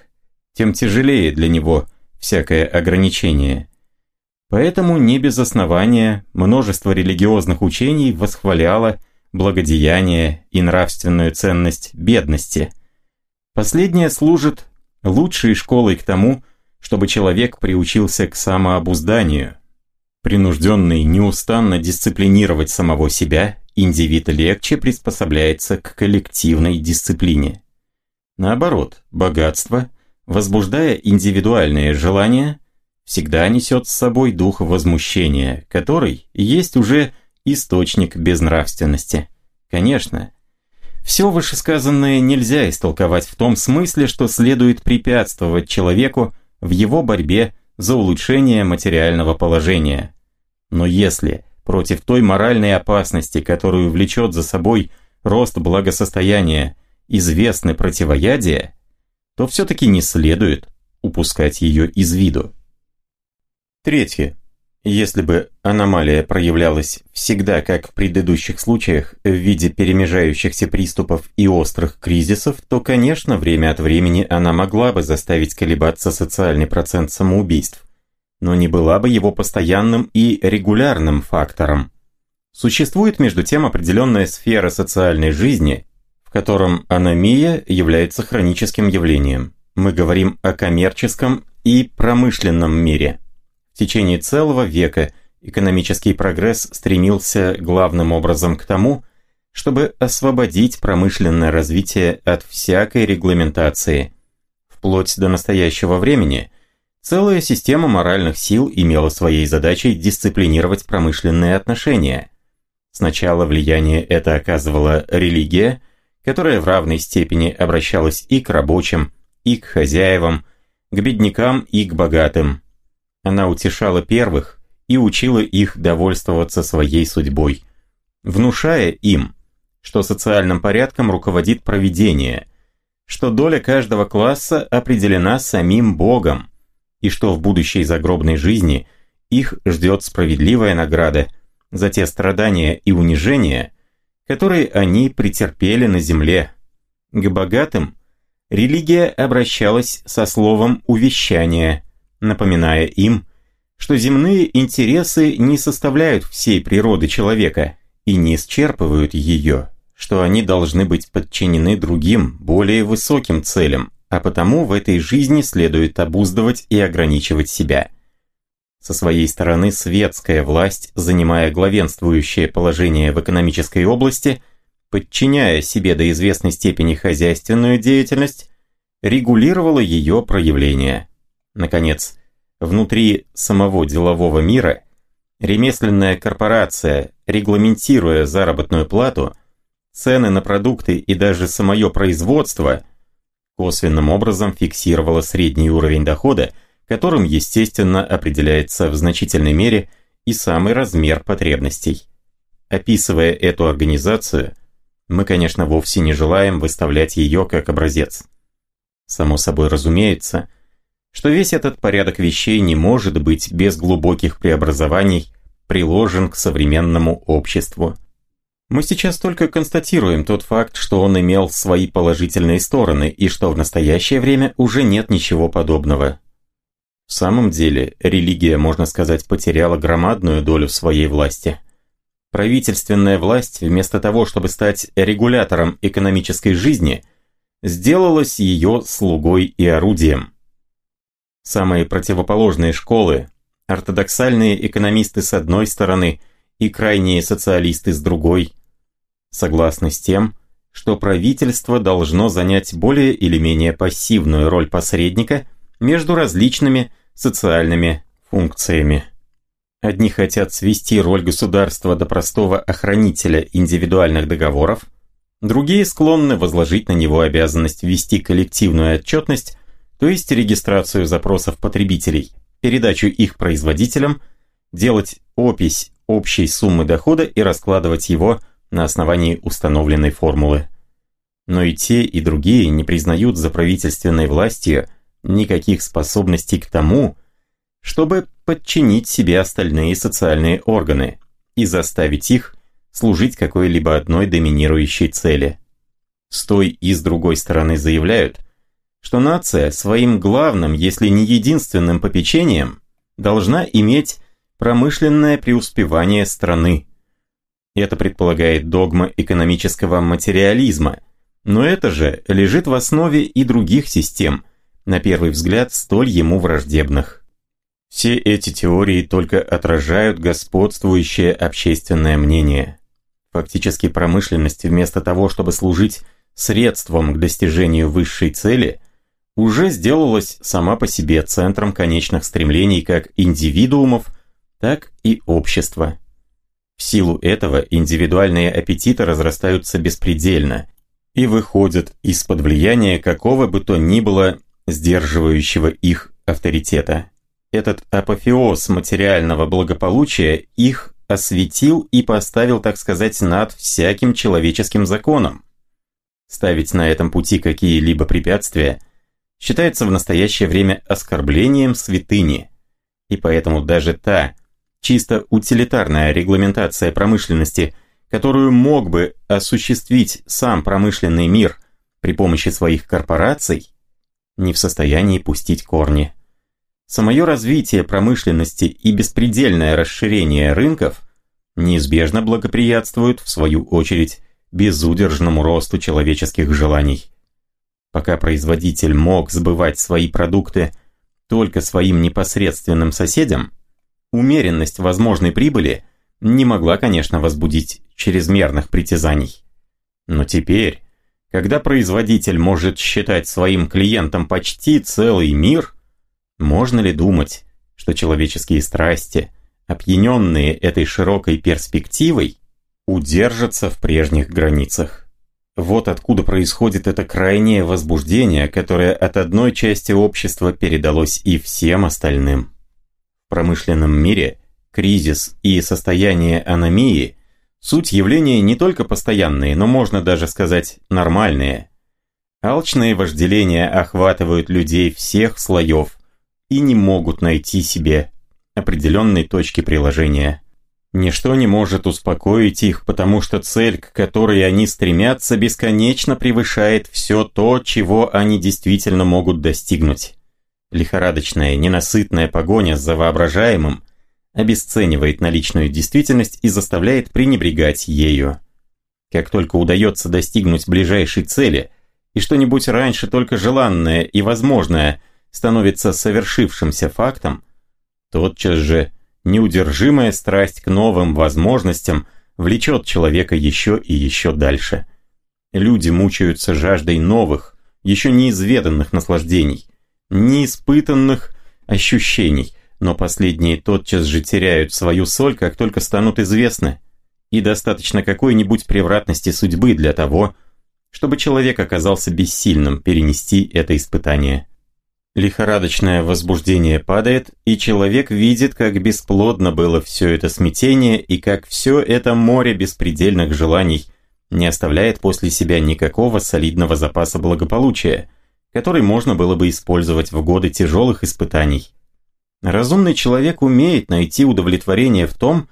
тем тяжелее для него всякое ограничение. Поэтому не без основания множество религиозных учений восхваляло благодеяние и нравственную ценность бедности. Последнее служит лучшей школой к тому, чтобы человек приучился к самообузданию, принужденный неустанно дисциплинировать самого себя индивид легче приспособляется к коллективной дисциплине. Наоборот, богатство, возбуждая индивидуальные желания, всегда несет с собой дух возмущения, который есть уже источник безнравственности. Конечно, все вышесказанное нельзя истолковать в том смысле, что следует препятствовать человеку в его борьбе за улучшение материального положения. Но если против той моральной опасности, которую влечет за собой рост благосостояния, известны противоядия, то все-таки не следует упускать ее из виду. Третье. Если бы аномалия проявлялась всегда, как в предыдущих случаях, в виде перемежающихся приступов и острых кризисов, то, конечно, время от времени она могла бы заставить колебаться социальный процент самоубийств, но не была бы его постоянным и регулярным фактором. Существует между тем определенная сфера социальной жизни, в котором аномия является хроническим явлением. Мы говорим о коммерческом и промышленном мире – в течение целого века экономический прогресс стремился главным образом к тому, чтобы освободить промышленное развитие от всякой регламентации. Вплоть до настоящего времени целая система моральных сил имела своей задачей дисциплинировать промышленные отношения. Сначала влияние это оказывала религия, которая в равной степени обращалась и к рабочим, и к хозяевам, к беднякам и к богатым. Она утешала первых и учила их довольствоваться своей судьбой, внушая им, что социальным порядком руководит провидение, что доля каждого класса определена самим Богом, и что в будущей загробной жизни их ждет справедливая награда за те страдания и унижения, которые они претерпели на земле. К богатым религия обращалась со словом «увещание», напоминая им, что земные интересы не составляют всей природы человека и не исчерпывают ее, что они должны быть подчинены другим, более высоким целям, а потому в этой жизни следует обуздывать и ограничивать себя. Со своей стороны светская власть, занимая главенствующее положение в экономической области, подчиняя себе до известной степени хозяйственную деятельность, регулировала ее проявления. Наконец, внутри самого делового мира, ремесленная корпорация, регламентируя заработную плату, цены на продукты и даже самое производство, косвенным образом фиксировала средний уровень дохода, которым, естественно, определяется в значительной мере и самый размер потребностей. Описывая эту организацию, мы, конечно, вовсе не желаем выставлять ее как образец. Само собой разумеется – что весь этот порядок вещей не может быть без глубоких преобразований приложен к современному обществу. Мы сейчас только констатируем тот факт, что он имел свои положительные стороны и что в настоящее время уже нет ничего подобного. В самом деле, религия, можно сказать, потеряла громадную долю своей власти. Правительственная власть, вместо того, чтобы стать регулятором экономической жизни, сделалась ее слугой и орудием. Самые противоположные школы, ортодоксальные экономисты с одной стороны и крайние социалисты с другой, согласны с тем, что правительство должно занять более или менее пассивную роль посредника между различными социальными функциями. Одни хотят свести роль государства до простого охранителя индивидуальных договоров, другие склонны возложить на него обязанность вести коллективную отчетность то есть регистрацию запросов потребителей, передачу их производителям, делать опись общей суммы дохода и раскладывать его на основании установленной формулы. Но и те, и другие не признают за правительственной властью никаких способностей к тому, чтобы подчинить себе остальные социальные органы и заставить их служить какой-либо одной доминирующей цели. С той и с другой стороны заявляют – что нация своим главным, если не единственным попечением, должна иметь промышленное преуспевание страны. Это предполагает догма экономического материализма, но это же лежит в основе и других систем, на первый взгляд столь ему враждебных. Все эти теории только отражают господствующее общественное мнение. Фактически промышленность вместо того, чтобы служить средством к достижению высшей цели, уже сделалась сама по себе центром конечных стремлений как индивидуумов, так и общества. В силу этого индивидуальные аппетиты разрастаются беспредельно и выходят из-под влияния какого бы то ни было сдерживающего их авторитета. Этот апофеоз материального благополучия их осветил и поставил, так сказать, над всяким человеческим законом. Ставить на этом пути какие-либо препятствия считается в настоящее время оскорблением святыни, и поэтому даже та чисто утилитарная регламентация промышленности, которую мог бы осуществить сам промышленный мир при помощи своих корпораций, не в состоянии пустить корни. Самое развитие промышленности и беспредельное расширение рынков неизбежно благоприятствуют, в свою очередь, безудержному росту человеческих желаний. Пока производитель мог сбывать свои продукты только своим непосредственным соседям, умеренность возможной прибыли не могла, конечно, возбудить чрезмерных притязаний. Но теперь, когда производитель может считать своим клиентом почти целый мир – можно ли думать, что человеческие страсти, опьяненные этой широкой перспективой, удержатся в прежних границах? Вот откуда происходит это крайнее возбуждение, которое от одной части общества передалось и всем остальным. В промышленном мире кризис и состояние аномии – суть явления не только постоянные, но можно даже сказать нормальные. Алчные вожделения охватывают людей всех слоев, и не могут найти себе определенной точки приложения. Ничто не может успокоить их, потому что цель, к которой они стремятся, бесконечно превышает все то, чего они действительно могут достигнуть. Лихорадочная, ненасытная погоня за воображаемым обесценивает наличную действительность и заставляет пренебрегать ею. Как только удается достигнуть ближайшей цели, и что-нибудь раньше только желанное и возможное – становится совершившимся фактом, тотчас же неудержимая страсть к новым возможностям влечет человека еще и еще дальше. Люди мучаются жаждой новых, еще неизведанных наслаждений, неиспытанных ощущений, но последние тотчас же теряют свою соль, как только станут известны, и достаточно какой-нибудь превратности судьбы для того, чтобы человек оказался бессильным перенести это испытание. Лихорадочное возбуждение падает, и человек видит, как бесплодно было все это смятение и как все это море беспредельных желаний не оставляет после себя никакого солидного запаса благополучия, который можно было бы использовать в годы тяжелых испытаний. Разумный человек умеет найти удовлетворение в том,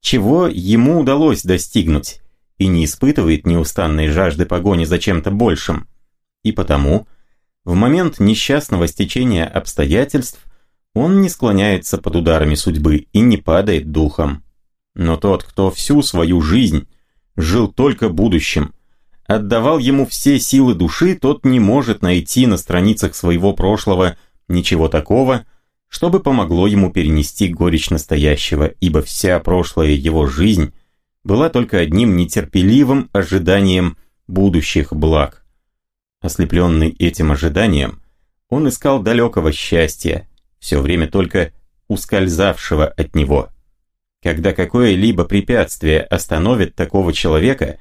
чего ему удалось достигнуть, и не испытывает неустанной жажды погони за чем-то большим. И потому – в момент несчастного стечения обстоятельств он не склоняется под ударами судьбы и не падает духом. Но тот, кто всю свою жизнь жил только будущим, отдавал ему все силы души, тот не может найти на страницах своего прошлого ничего такого, чтобы помогло ему перенести горечь настоящего, ибо вся прошлая его жизнь была только одним нетерпеливым ожиданием будущих благ. Ослепленный этим ожиданием, он искал далекого счастья, все время только ускользавшего от него. Когда какое-либо препятствие остановит такого человека,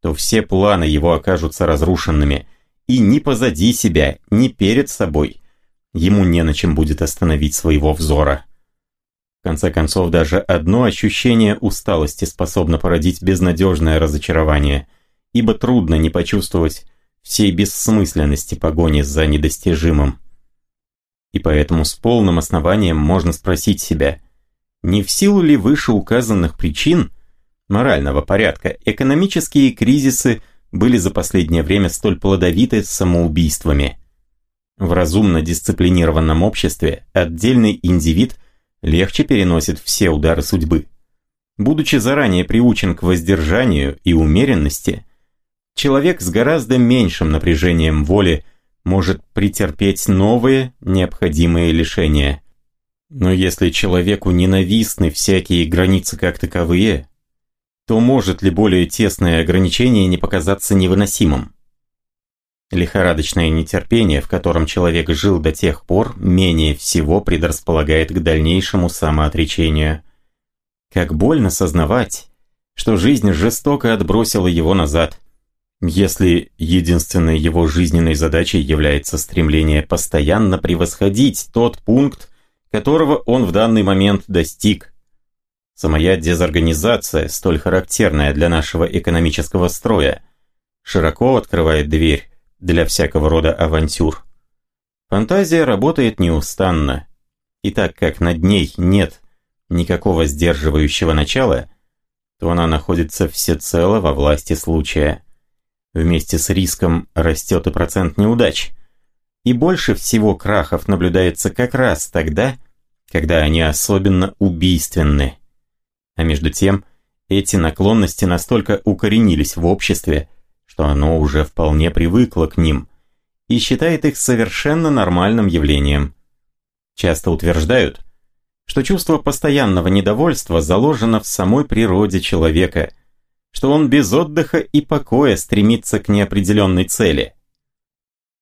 то все планы его окажутся разрушенными, и ни позади себя, ни перед собой ему не на чем будет остановить своего взора. В конце концов, даже одно ощущение усталости способно породить безнадежное разочарование, ибо трудно не почувствовать всей бессмысленности погони за недостижимым. И поэтому с полным основанием можно спросить себя, не в силу ли вышеуказанных причин морального порядка экономические кризисы были за последнее время столь плодовиты самоубийствами. В разумно дисциплинированном обществе отдельный индивид легче переносит все удары судьбы. Будучи заранее приучен к воздержанию и умеренности – человек с гораздо меньшим напряжением воли может претерпеть новые необходимые лишения. Но если человеку ненавистны всякие границы как таковые, то может ли более тесное ограничение не показаться невыносимым? Лихорадочное нетерпение, в котором человек жил до тех пор, менее всего предрасполагает к дальнейшему самоотречению. Как больно сознавать, что жизнь жестоко отбросила его назад, если единственной его жизненной задачей является стремление постоянно превосходить тот пункт, которого он в данный момент достиг. Самая дезорганизация, столь характерная для нашего экономического строя, широко открывает дверь для всякого рода авантюр. Фантазия работает неустанно, и так как над ней нет никакого сдерживающего начала, то она находится всецело во власти случая. Вместе с риском растет и процент неудач. И больше всего крахов наблюдается как раз тогда, когда они особенно убийственны. А между тем, эти наклонности настолько укоренились в обществе, что оно уже вполне привыкло к ним и считает их совершенно нормальным явлением. Часто утверждают, что чувство постоянного недовольства заложено в самой природе человека – что он без отдыха и покоя стремится к неопределенной цели.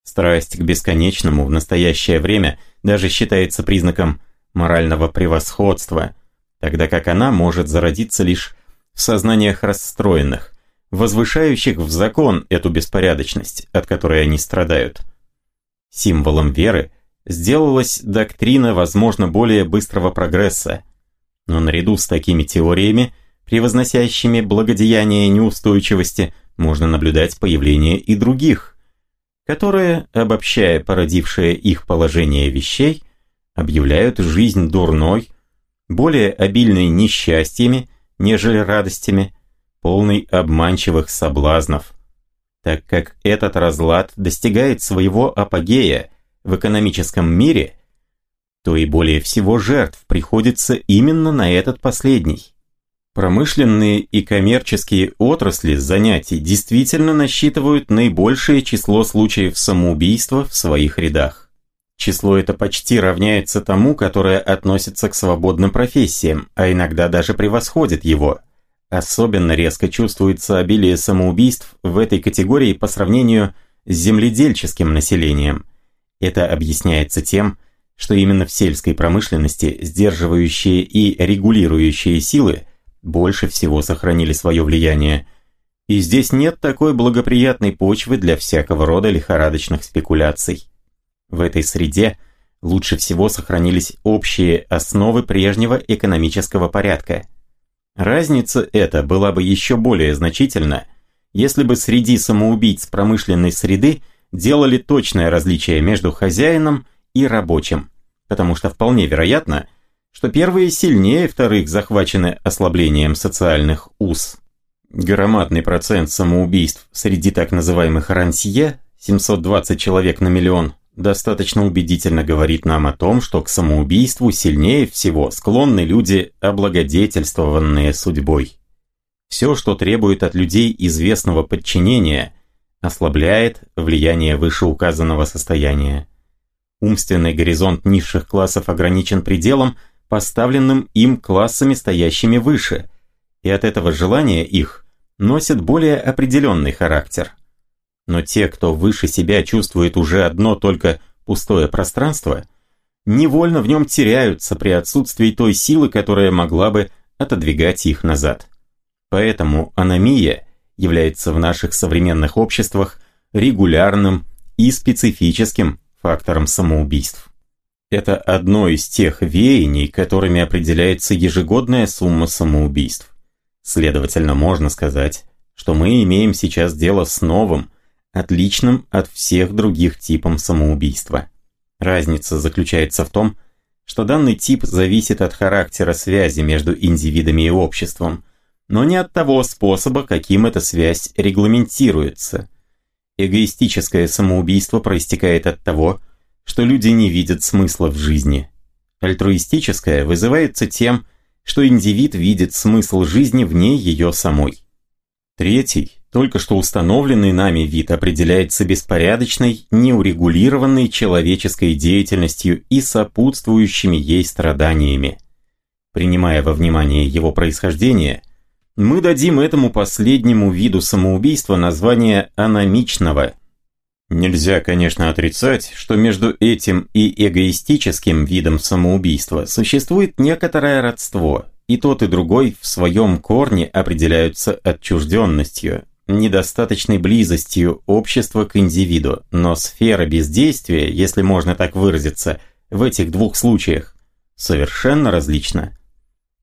Страсть к бесконечному в настоящее время даже считается признаком морального превосходства, тогда как она может зародиться лишь в сознаниях расстроенных, возвышающих в закон эту беспорядочность, от которой они страдают. Символом веры сделалась доктрина, возможно, более быстрого прогресса, но наряду с такими теориями превозносящими благодеяние неустойчивости, можно наблюдать появление и других, которые, обобщая породившее их положение вещей, объявляют жизнь дурной, более обильной несчастьями, нежели радостями, полной обманчивых соблазнов, так как этот разлад достигает своего апогея в экономическом мире, то и более всего жертв приходится именно на этот последний. Промышленные и коммерческие отрасли занятий действительно насчитывают наибольшее число случаев самоубийства в своих рядах. Число это почти равняется тому, которое относится к свободным профессиям, а иногда даже превосходит его. Особенно резко чувствуется обилие самоубийств в этой категории по сравнению с земледельческим населением. Это объясняется тем, что именно в сельской промышленности сдерживающие и регулирующие силы – больше всего сохранили свое влияние. И здесь нет такой благоприятной почвы для всякого рода лихорадочных спекуляций. В этой среде лучше всего сохранились общие основы прежнего экономического порядка. Разница эта была бы еще более значительна, если бы среди самоубийц промышленной среды делали точное различие между хозяином и рабочим, потому что вполне вероятно, что первые сильнее вторых захвачены ослаблением социальных уз. Громадный процент самоубийств среди так называемых рансье, 720 человек на миллион, достаточно убедительно говорит нам о том, что к самоубийству сильнее всего склонны люди, облагодетельствованные судьбой. Все, что требует от людей известного подчинения, ослабляет влияние вышеуказанного состояния. Умственный горизонт низших классов ограничен пределом – поставленным им классами, стоящими выше, и от этого желания их носят более определенный характер. Но те, кто выше себя чувствует уже одно только пустое пространство, невольно в нем теряются при отсутствии той силы, которая могла бы отодвигать их назад. Поэтому аномия является в наших современных обществах регулярным и специфическим фактором самоубийств. Это одно из тех веяний, которыми определяется ежегодная сумма самоубийств. Следовательно, можно сказать, что мы имеем сейчас дело с новым, отличным от всех других типом самоубийства. Разница заключается в том, что данный тип зависит от характера связи между индивидами и обществом, но не от того способа, каким эта связь регламентируется. Эгоистическое самоубийство проистекает от того, что люди не видят смысла в жизни. Альтруистическое вызывается тем, что индивид видит смысл жизни вне ее самой. Третий, только что установленный нами вид определяется беспорядочной, неурегулированной человеческой деятельностью и сопутствующими ей страданиями. Принимая во внимание его происхождение, мы дадим этому последнему виду самоубийства название аномичного. Нельзя, конечно, отрицать, что между этим и эгоистическим видом самоубийства существует некоторое родство, и тот и другой в своем корне определяются отчужденностью, недостаточной близостью общества к индивиду, но сфера бездействия, если можно так выразиться, в этих двух случаях совершенно различна.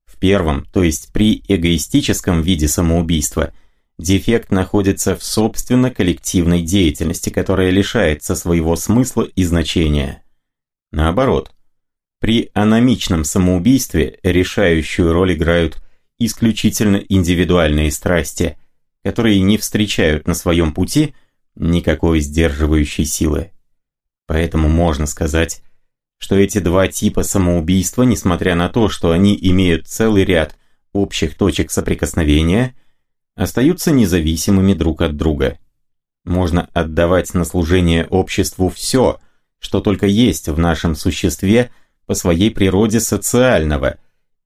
В первом, то есть при эгоистическом виде самоубийства, дефект находится в собственно коллективной деятельности, которая лишается своего смысла и значения. Наоборот, при аномичном самоубийстве решающую роль играют исключительно индивидуальные страсти, которые не встречают на своем пути никакой сдерживающей силы. Поэтому можно сказать, что эти два типа самоубийства, несмотря на то, что они имеют целый ряд общих точек соприкосновения, остаются независимыми друг от друга. Можно отдавать на служение обществу все, что только есть в нашем существе по своей природе социального,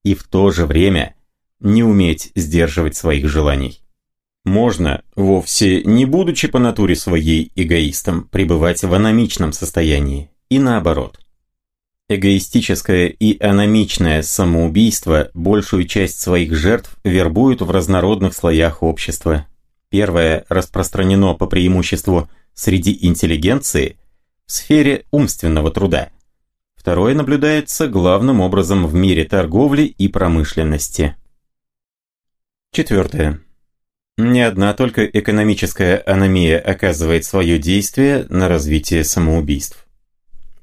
и в то же время не уметь сдерживать своих желаний. Можно, вовсе не будучи по натуре своей эгоистом, пребывать в аномичном состоянии, и наоборот – Эгоистическое и аномичное самоубийство большую часть своих жертв вербуют в разнородных слоях общества. Первое распространено по преимуществу среди интеллигенции в сфере умственного труда. Второе наблюдается главным образом в мире торговли и промышленности. Четвертое. Не одна только экономическая аномия оказывает свое действие на развитие самоубийств.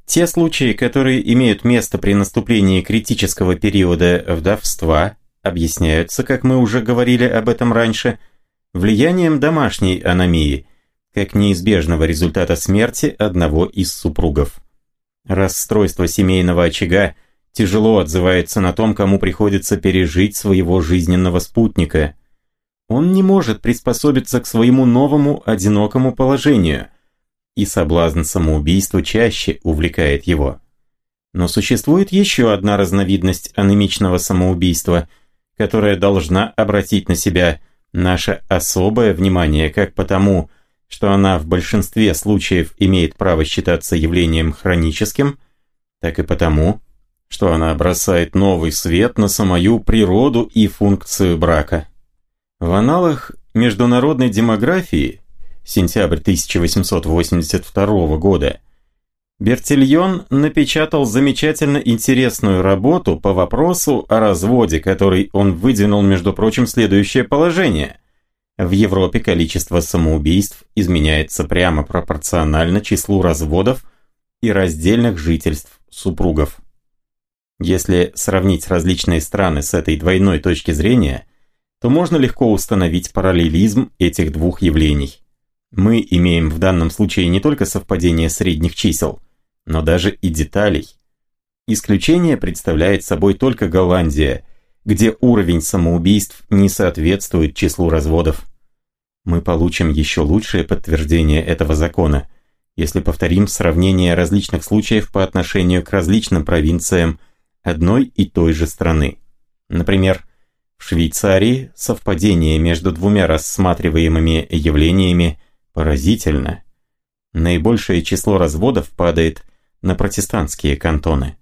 Те случаи, которые имеют место при наступлении критического периода вдовства, объясняются, как мы уже говорили об этом раньше, влиянием домашней аномии, как неизбежного результата смерти одного из супругов. Расстройство семейного очага тяжело отзывается на том, кому приходится пережить своего жизненного спутника. Он не может приспособиться к своему новому одинокому положению – и соблазн самоубийства чаще увлекает его. Но существует еще одна разновидность анемичного самоубийства, которая должна обратить на себя наше особое внимание как потому, что она в большинстве случаев имеет право считаться явлением хроническим, так и потому, что она бросает новый свет на самую природу и функцию брака. В аналах международной демографии сентябрь 1882 года, Бертильон напечатал замечательно интересную работу по вопросу о разводе, который он выдвинул, между прочим, следующее положение. В Европе количество самоубийств изменяется прямо пропорционально числу разводов и раздельных жительств супругов. Если сравнить различные страны с этой двойной точки зрения, то можно легко установить параллелизм этих двух явлений. Мы имеем в данном случае не только совпадение средних чисел, но даже и деталей. Исключение представляет собой только Голландия, где уровень самоубийств не соответствует числу разводов. Мы получим еще лучшее подтверждение этого закона, если повторим сравнение различных случаев по отношению к различным провинциям одной и той же страны. Например, в Швейцарии совпадение между двумя рассматриваемыми явлениями Поразительно. Наибольшее число разводов падает на протестантские кантоны.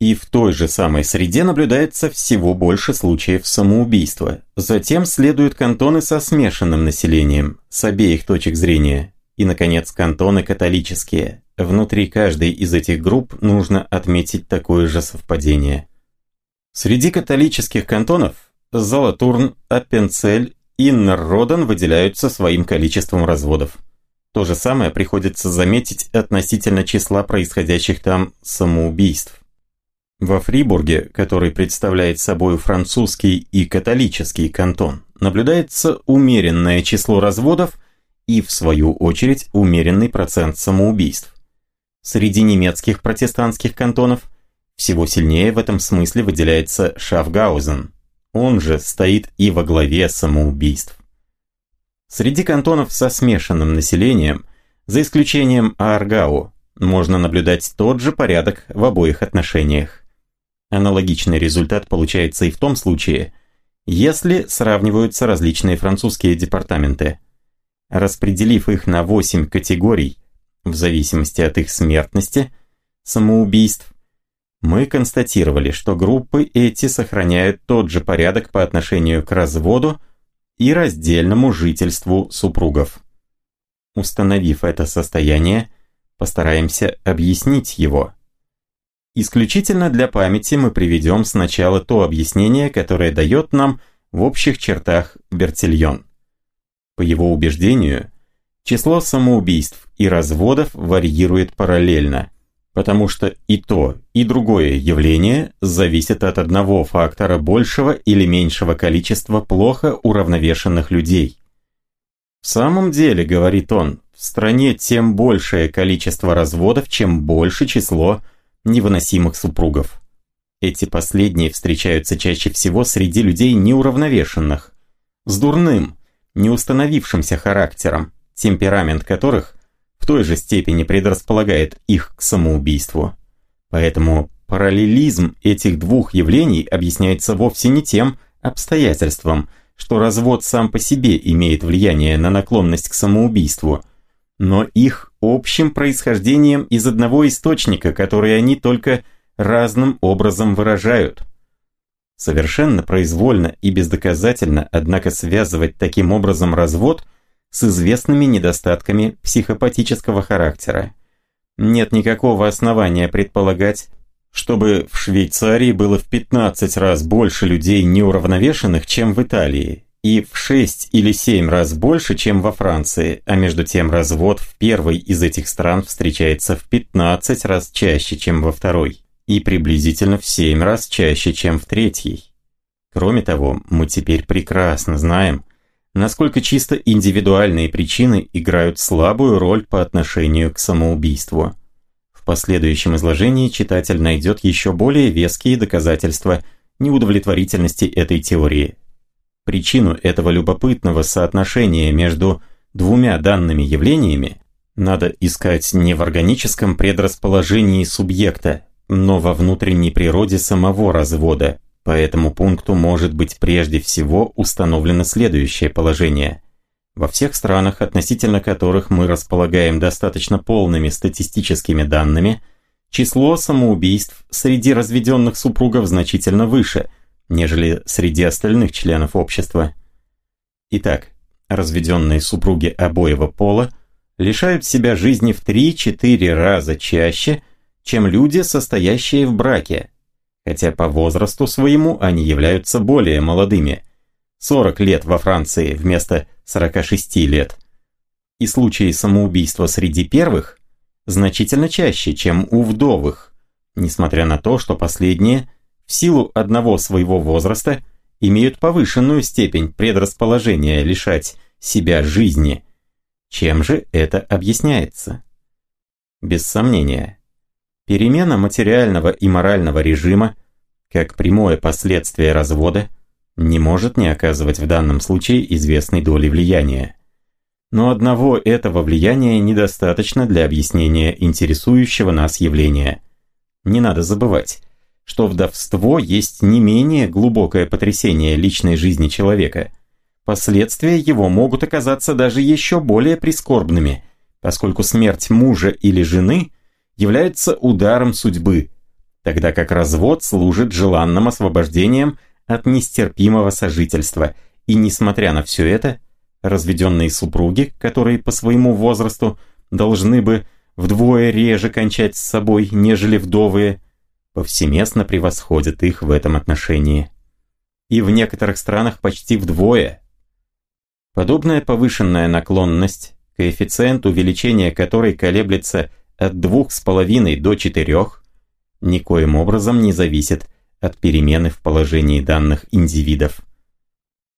И в той же самой среде наблюдается всего больше случаев самоубийства. Затем следуют кантоны со смешанным населением, с обеих точек зрения. И, наконец, кантоны католические. Внутри каждой из этих групп нужно отметить такое же совпадение. Среди католических кантонов Золотурн, Аппенцель Иннер-Родан выделяются своим количеством разводов. То же самое приходится заметить относительно числа происходящих там самоубийств. Во Фрибурге, который представляет собой французский и католический кантон, наблюдается умеренное число разводов и, в свою очередь, умеренный процент самоубийств. Среди немецких протестантских кантонов всего сильнее в этом смысле выделяется Шафгаузен – он же стоит и во главе самоубийств. Среди кантонов со смешанным населением, за исключением Ааргау, можно наблюдать тот же порядок в обоих отношениях. Аналогичный результат получается и в том случае, если сравниваются различные французские департаменты. Распределив их на 8 категорий, в зависимости от их смертности, самоубийств, мы констатировали, что группы эти сохраняют тот же порядок по отношению к разводу и раздельному жительству супругов. Установив это состояние, постараемся объяснить его. Исключительно для памяти мы приведем сначала то объяснение, которое дает нам в общих чертах Бертильон. По его убеждению, число самоубийств и разводов варьирует параллельно, потому что и то, и другое явление зависит от одного фактора большего или меньшего количества плохо уравновешенных людей. В самом деле, говорит он, в стране тем большее количество разводов, чем больше число невыносимых супругов. Эти последние встречаются чаще всего среди людей неуравновешенных, с дурным, неустановившимся характером, темперамент которых той же степени предрасполагает их к самоубийству. Поэтому параллелизм этих двух явлений объясняется вовсе не тем обстоятельством, что развод сам по себе имеет влияние на наклонность к самоубийству, но их общим происхождением из одного источника, который они только разным образом выражают. Совершенно произвольно и бездоказательно, однако связывать таким образом развод с известными недостатками психопатического характера. Нет никакого основания предполагать, чтобы в Швейцарии было в 15 раз больше людей неуравновешенных, чем в Италии, и в 6 или 7 раз больше, чем во Франции, а между тем развод в первой из этих стран встречается в 15 раз чаще, чем во второй, и приблизительно в 7 раз чаще, чем в третьей. Кроме того, мы теперь прекрасно знаем, насколько чисто индивидуальные причины играют слабую роль по отношению к самоубийству. В последующем изложении читатель найдет еще более веские доказательства неудовлетворительности этой теории – Причину этого любопытного соотношения между двумя данными явлениями надо искать не в органическом предрасположении субъекта, но во внутренней природе самого развода. По этому пункту может быть прежде всего установлено следующее положение. Во всех странах, относительно которых мы располагаем достаточно полными статистическими данными, число самоубийств среди разведенных супругов значительно выше – нежели среди остальных членов общества. Итак, разведенные супруги обоего пола лишают себя жизни в 3-4 раза чаще, чем люди, состоящие в браке, хотя по возрасту своему они являются более молодыми. 40 лет во Франции вместо 46 лет. И случаи самоубийства среди первых значительно чаще, чем у вдовых, несмотря на то, что последние – в силу одного своего возраста имеют повышенную степень предрасположения лишать себя жизни. Чем же это объясняется? Без сомнения, перемена материального и морального режима, как прямое последствие развода, не может не оказывать в данном случае известной доли влияния. Но одного этого влияния недостаточно для объяснения интересующего нас явления. Не надо забывать, что вдовство есть не менее глубокое потрясение личной жизни человека. Последствия его могут оказаться даже еще более прискорбными, поскольку смерть мужа или жены является ударом судьбы, тогда как развод служит желанным освобождением от нестерпимого сожительства, и несмотря на все это, разведенные супруги, которые по своему возрасту должны бы вдвое реже кончать с собой, нежели вдовые, повсеместно превосходят их в этом отношении. И в некоторых странах почти вдвое. Подобная повышенная наклонность, коэффициент увеличения которой колеблется от 2,5 до 4, никоим образом не зависит от перемены в положении данных индивидов.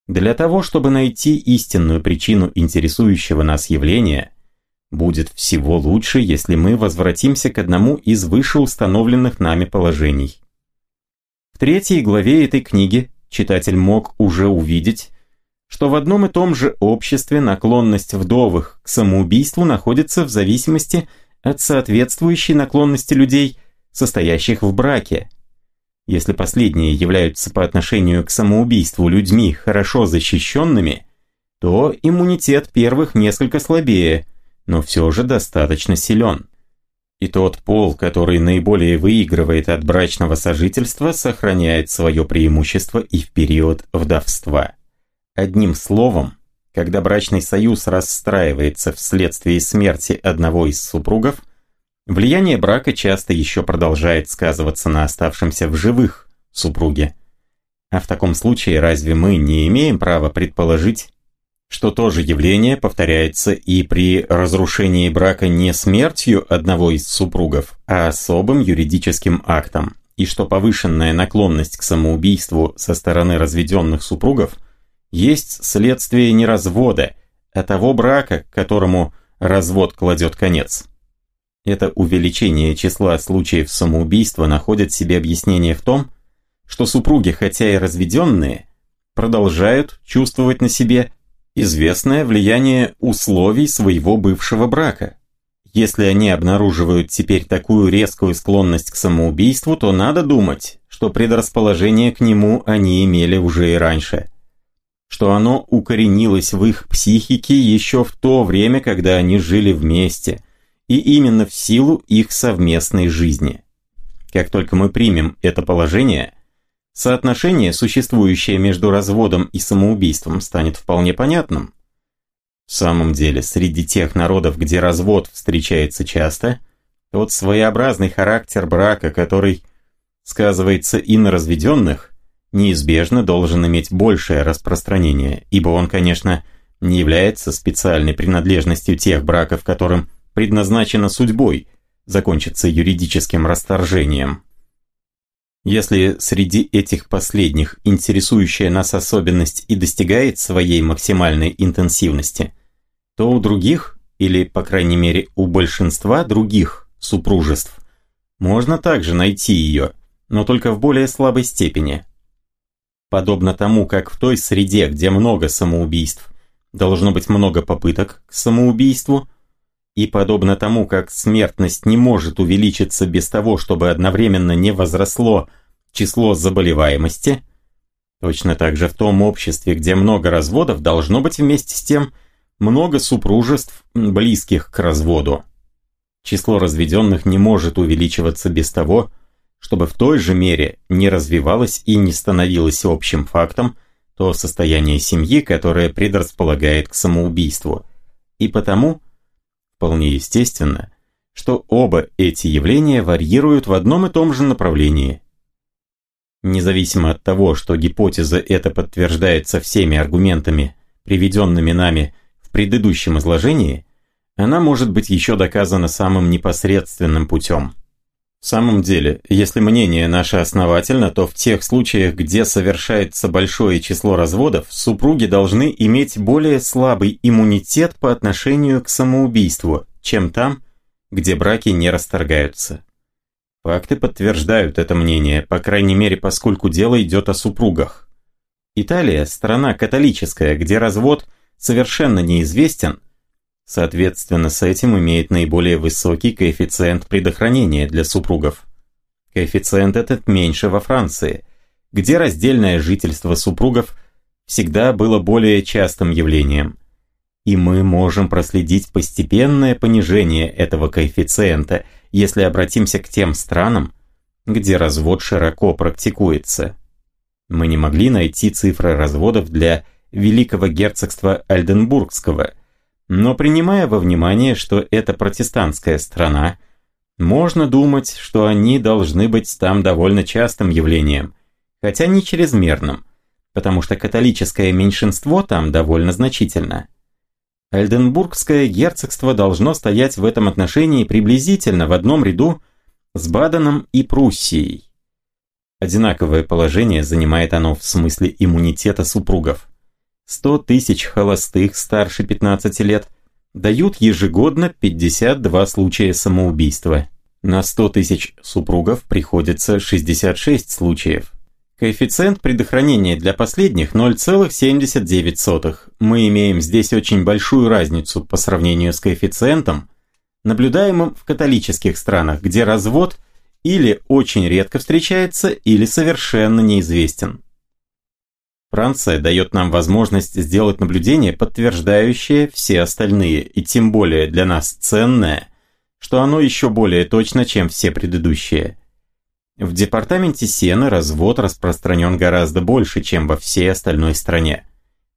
Для того, чтобы найти истинную причину интересующего нас явления – Будет всего лучше, если мы возвратимся к одному из вышеустановленных нами положений. В третьей главе этой книги читатель мог уже увидеть, что в одном и том же обществе наклонность вдовых к самоубийству находится в зависимости от соответствующей наклонности людей, состоящих в браке. Если последние являются по отношению к самоубийству людьми хорошо защищенными, то иммунитет первых несколько слабее, но все же достаточно силен. И тот пол, который наиболее выигрывает от брачного сожительства, сохраняет свое преимущество и в период вдовства. Одним словом, когда брачный союз расстраивается вследствие смерти одного из супругов, влияние брака часто еще продолжает сказываться на оставшемся в живых супруге. А в таком случае разве мы не имеем права предположить, что то же явление повторяется и при разрушении брака не смертью одного из супругов, а особым юридическим актом, и что повышенная наклонность к самоубийству со стороны разведенных супругов есть следствие не развода, а того брака, которому развод кладет конец. Это увеличение числа случаев самоубийства находит себе объяснение в том, что супруги, хотя и разведенные, продолжают чувствовать на себе известное влияние условий своего бывшего брака. Если они обнаруживают теперь такую резкую склонность к самоубийству, то надо думать, что предрасположение к нему они имели уже и раньше. Что оно укоренилось в их психике еще в то время, когда они жили вместе, и именно в силу их совместной жизни. Как только мы примем это положение – Соотношение, существующее между разводом и самоубийством, станет вполне понятным. В самом деле, среди тех народов, где развод встречается часто, тот своеобразный характер брака, который сказывается и на разведенных, неизбежно должен иметь большее распространение, ибо он, конечно, не является специальной принадлежностью тех браков, которым предназначено судьбой закончиться юридическим расторжением. Если среди этих последних интересующая нас особенность и достигает своей максимальной интенсивности, то у других, или по крайней мере у большинства других супружеств, можно также найти ее, но только в более слабой степени. Подобно тому, как в той среде, где много самоубийств, должно быть много попыток к самоубийству – и подобно тому, как смертность не может увеличиться без того, чтобы одновременно не возросло число заболеваемости, точно так же в том обществе, где много разводов, должно быть вместе с тем много супружеств, близких к разводу. Число разведенных не может увеличиваться без того, чтобы в той же мере не развивалось и не становилось общим фактом то состояние семьи, которое предрасполагает к самоубийству. И потому – Вполне естественно, что оба эти явления варьируют в одном и том же направлении. Независимо от того, что гипотеза эта подтверждается всеми аргументами, приведенными нами в предыдущем изложении, она может быть еще доказана самым непосредственным путем. В самом деле, если мнение наше основательно, то в тех случаях, где совершается большое число разводов, супруги должны иметь более слабый иммунитет по отношению к самоубийству, чем там, где браки не расторгаются. Факты подтверждают это мнение, по крайней мере, поскольку дело идет о супругах. Италия – страна католическая, где развод совершенно неизвестен – Соответственно, с этим имеет наиболее высокий коэффициент предохранения для супругов. Коэффициент этот меньше во Франции, где раздельное жительство супругов всегда было более частым явлением. И мы можем проследить постепенное понижение этого коэффициента, если обратимся к тем странам, где развод широко практикуется. Мы не могли найти цифры разводов для Великого герцогства Альденбургского – но принимая во внимание, что это протестантская страна, можно думать, что они должны быть там довольно частым явлением, хотя не чрезмерным, потому что католическое меньшинство там довольно значительно. Эльденбургское герцогство должно стоять в этом отношении приблизительно в одном ряду с Баденом и Пруссией. Одинаковое положение занимает оно в смысле иммунитета супругов. 100 тысяч холостых старше 15 лет дают ежегодно 52 случая самоубийства. На 100 тысяч супругов приходится 66 случаев. Коэффициент предохранения для последних 0,79. Мы имеем здесь очень большую разницу по сравнению с коэффициентом, наблюдаемым в католических странах, где развод или очень редко встречается, или совершенно неизвестен. Франция дает нам возможность сделать наблюдение, подтверждающее все остальные, и тем более для нас ценное, что оно еще более точно, чем все предыдущие. В департаменте Сена развод распространен гораздо больше, чем во всей остальной стране.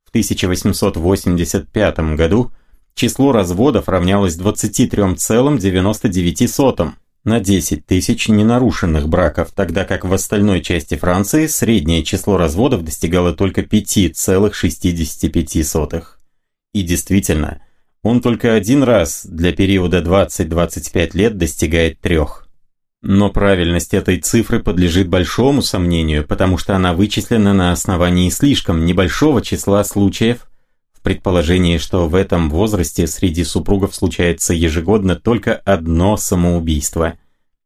В 1885 году число разводов равнялось 23,99 на 10 тысяч ненарушенных браков, тогда как в остальной части Франции среднее число разводов достигало только 5,65. И действительно, он только один раз для периода 20-25 лет достигает трех. Но правильность этой цифры подлежит большому сомнению, потому что она вычислена на основании слишком небольшого числа случаев, предположении, что в этом возрасте среди супругов случается ежегодно только одно самоубийство.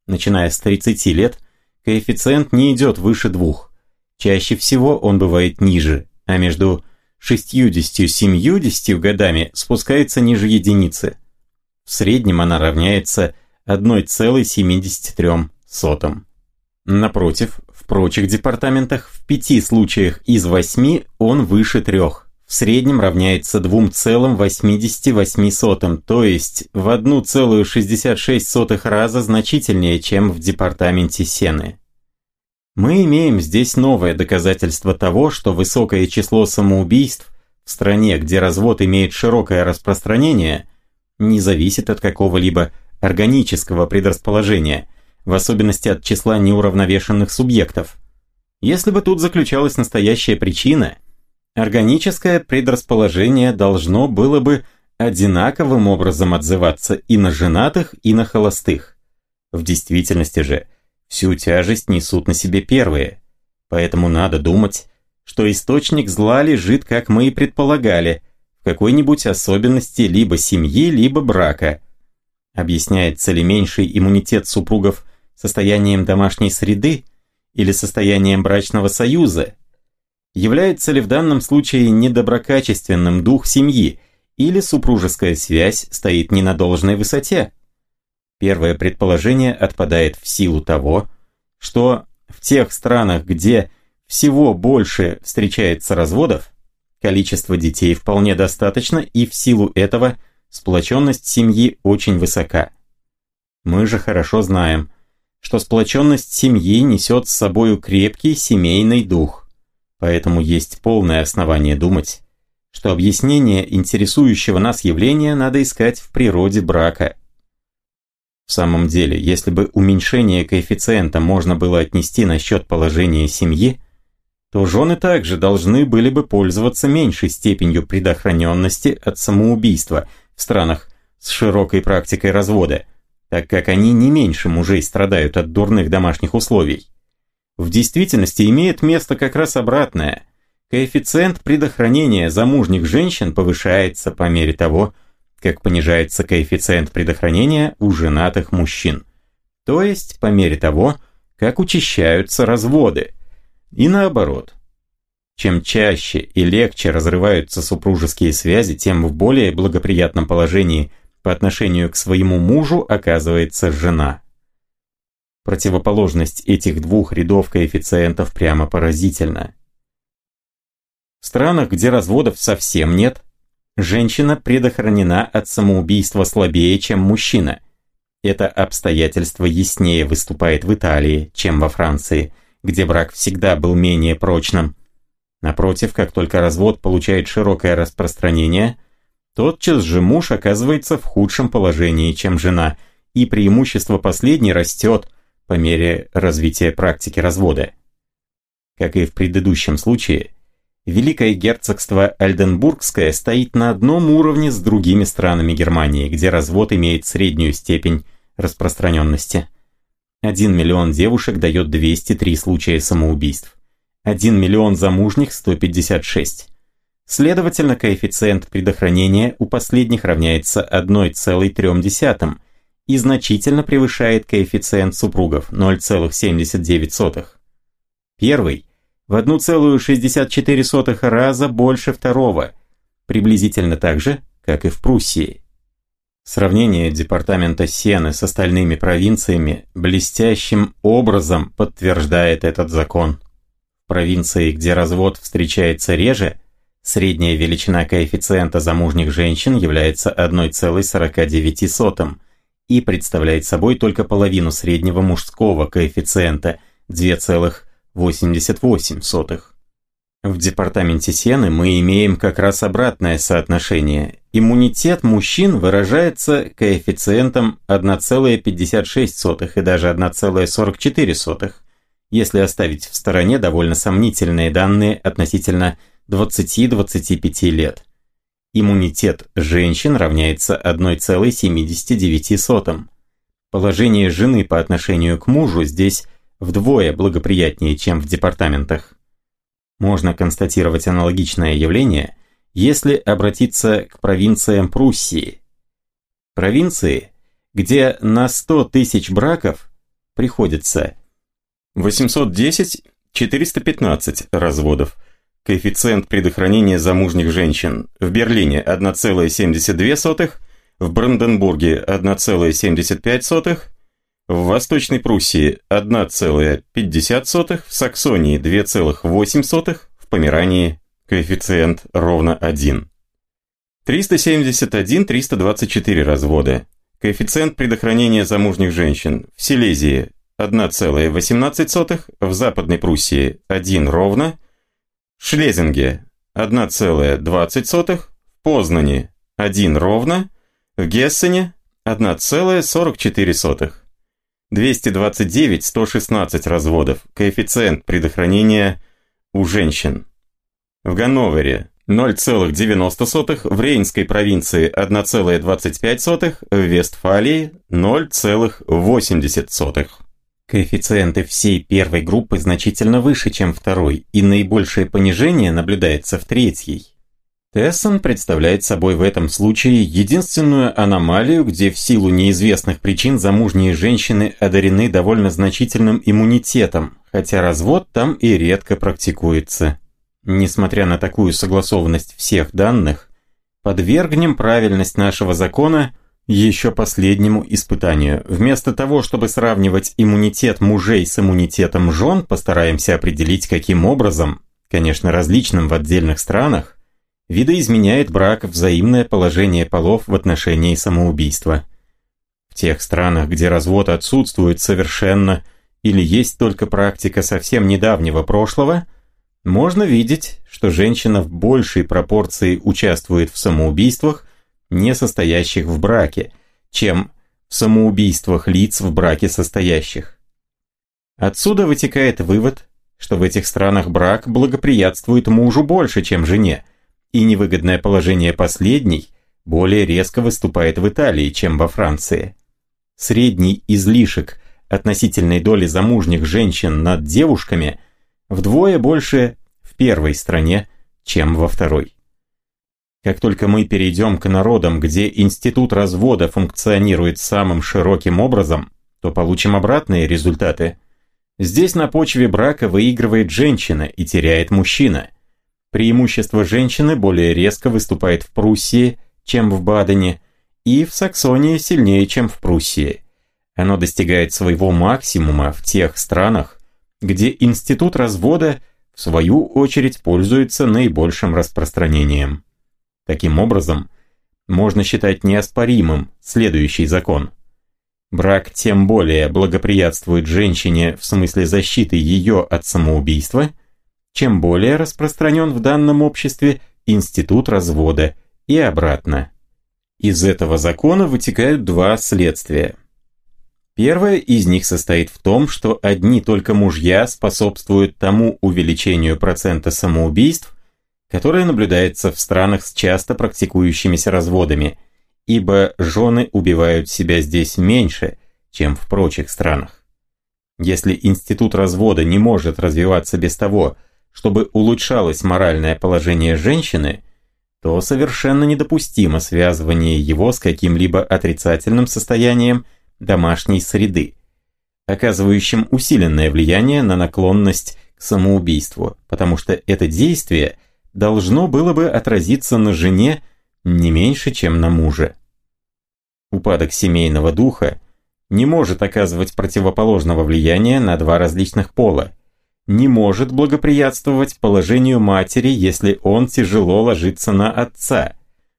Начиная с 30 лет, коэффициент не идет выше двух. Чаще всего он бывает ниже, а между 60-70 годами спускается ниже единицы. В среднем она равняется 1,73. Напротив, в прочих департаментах в пяти случаях из восьми он выше трех. В среднем равняется 2,88, то есть в 1,66 раза значительнее, чем в департаменте Сены. Мы имеем здесь новое доказательство того, что высокое число самоубийств в стране, где развод имеет широкое распространение, не зависит от какого-либо органического предрасположения, в особенности от числа неуравновешенных субъектов. Если бы тут заключалась настоящая причина, органическое предрасположение должно было бы одинаковым образом отзываться и на женатых, и на холостых. В действительности же – Всю тяжесть несут на себе первые. Поэтому надо думать, что источник зла лежит, как мы и предполагали, в какой-нибудь особенности либо семьи, либо брака. Объясняется ли меньший иммунитет супругов состоянием домашней среды или состоянием брачного союза? Является ли в данном случае недоброкачественным дух семьи или супружеская связь стоит не на должной высоте? Первое предположение отпадает в силу того, что в тех странах, где всего больше встречается разводов, количество детей вполне достаточно и в силу этого сплоченность семьи очень высока. Мы же хорошо знаем, что сплоченность семьи несет с собою крепкий семейный дух, поэтому есть полное основание думать, что объяснение интересующего нас явления надо искать в природе брака – в самом деле, если бы уменьшение коэффициента можно было отнести на счет положения семьи, то жены также должны были бы пользоваться меньшей степенью предохраненности от самоубийства в странах с широкой практикой развода, так как они не меньше мужей страдают от дурных домашних условий. В действительности имеет место как раз обратное. Коэффициент предохранения замужних женщин повышается по мере того, как понижается коэффициент предохранения у женатых мужчин. То есть по мере того, как учащаются разводы. И наоборот. Чем чаще и легче разрываются супружеские связи, тем в более благоприятном положении по отношению к своему мужу оказывается жена. Противоположность этих двух рядов коэффициентов прямо поразительна. В странах, где разводов совсем нет, Женщина предохранена от самоубийства слабее, чем мужчина. Это обстоятельство яснее выступает в Италии, чем во Франции, где брак всегда был менее прочным. Напротив, как только развод получает широкое распространение, тотчас же муж оказывается в худшем положении, чем жена, и преимущество последней растет по мере развития практики развода. Как и в предыдущем случае, Великое герцогство Альденбургское стоит на одном уровне с другими странами Германии, где развод имеет среднюю степень распространенности. 1 миллион девушек дает 203 случая самоубийств. 1 миллион замужних – 156. Следовательно, коэффициент предохранения у последних равняется 1,3 и значительно превышает коэффициент супругов 0,79. Первый в 1,64 раза больше второго, приблизительно так же, как и в Пруссии. Сравнение департамента Сены с остальными провинциями блестящим образом подтверждает этот закон. В провинции, где развод встречается реже, средняя величина коэффициента замужних женщин является 1,49 и представляет собой только половину среднего мужского коэффициента 2,88. В департаменте Сены мы имеем как раз обратное соотношение. Иммунитет мужчин выражается коэффициентом 1,56 и даже 1,44, если оставить в стороне довольно сомнительные данные относительно 20-25 лет. Иммунитет женщин равняется 1,79. Положение жены по отношению к мужу здесь вдвое благоприятнее, чем в департаментах. Можно констатировать аналогичное явление, если обратиться к провинциям Пруссии. Провинции, где на 100 тысяч браков приходится 810-415 разводов, коэффициент предохранения замужних женщин в Берлине 1,72, в Бранденбурге 1,75, в Восточной Пруссии 1,50, в Саксонии 2,8, в Померании коэффициент ровно 1. 371-324 развода. Коэффициент предохранения замужних женщин в Силезии 1,18, в Западной Пруссии 1 ровно, Шлезинге 1,20, в Познане 1 ровно, в Гессене 1,44. 229-116 разводов, коэффициент предохранения у женщин. В Ганновере 0,90, в Рейнской провинции 1,25, в Вестфалии 0,80. Коэффициенты всей первой группы значительно выше, чем второй, и наибольшее понижение наблюдается в третьей. Тессон представляет собой в этом случае единственную аномалию, где в силу неизвестных причин замужние женщины одарены довольно значительным иммунитетом, хотя развод там и редко практикуется. Несмотря на такую согласованность всех данных, подвергнем правильность нашего закона еще последнему испытанию. Вместо того, чтобы сравнивать иммунитет мужей с иммунитетом жен, постараемся определить, каким образом, конечно различным в отдельных странах, видоизменяет брак взаимное положение полов в отношении самоубийства. В тех странах, где развод отсутствует совершенно или есть только практика совсем недавнего прошлого, можно видеть, что женщина в большей пропорции участвует в самоубийствах, не состоящих в браке, чем в самоубийствах лиц в браке состоящих. Отсюда вытекает вывод, что в этих странах брак благоприятствует мужу больше, чем жене – и невыгодное положение последней более резко выступает в Италии, чем во Франции. Средний излишек относительной доли замужних женщин над девушками вдвое больше в первой стране, чем во второй. Как только мы перейдем к народам, где институт развода функционирует самым широким образом, то получим обратные результаты. Здесь на почве брака выигрывает женщина и теряет мужчина – Преимущество женщины более резко выступает в Пруссии, чем в Бадене, и в Саксонии сильнее, чем в Пруссии. Оно достигает своего максимума в тех странах, где институт развода в свою очередь пользуется наибольшим распространением. Таким образом, можно считать неоспоримым следующий закон. Брак тем более благоприятствует женщине в смысле защиты ее от самоубийства – чем более распространен в данном обществе институт развода и обратно. Из этого закона вытекают два следствия. Первое из них состоит в том, что одни только мужья способствуют тому увеличению процента самоубийств, которое наблюдается в странах с часто практикующимися разводами, ибо жены убивают себя здесь меньше, чем в прочих странах. Если институт развода не может развиваться без того, чтобы улучшалось моральное положение женщины, то совершенно недопустимо связывание его с каким-либо отрицательным состоянием домашней среды, оказывающим усиленное влияние на наклонность к самоубийству, потому что это действие должно было бы отразиться на жене не меньше, чем на муже. Упадок семейного духа не может оказывать противоположного влияния на два различных пола, не может благоприятствовать положению матери, если он тяжело ложится на отца.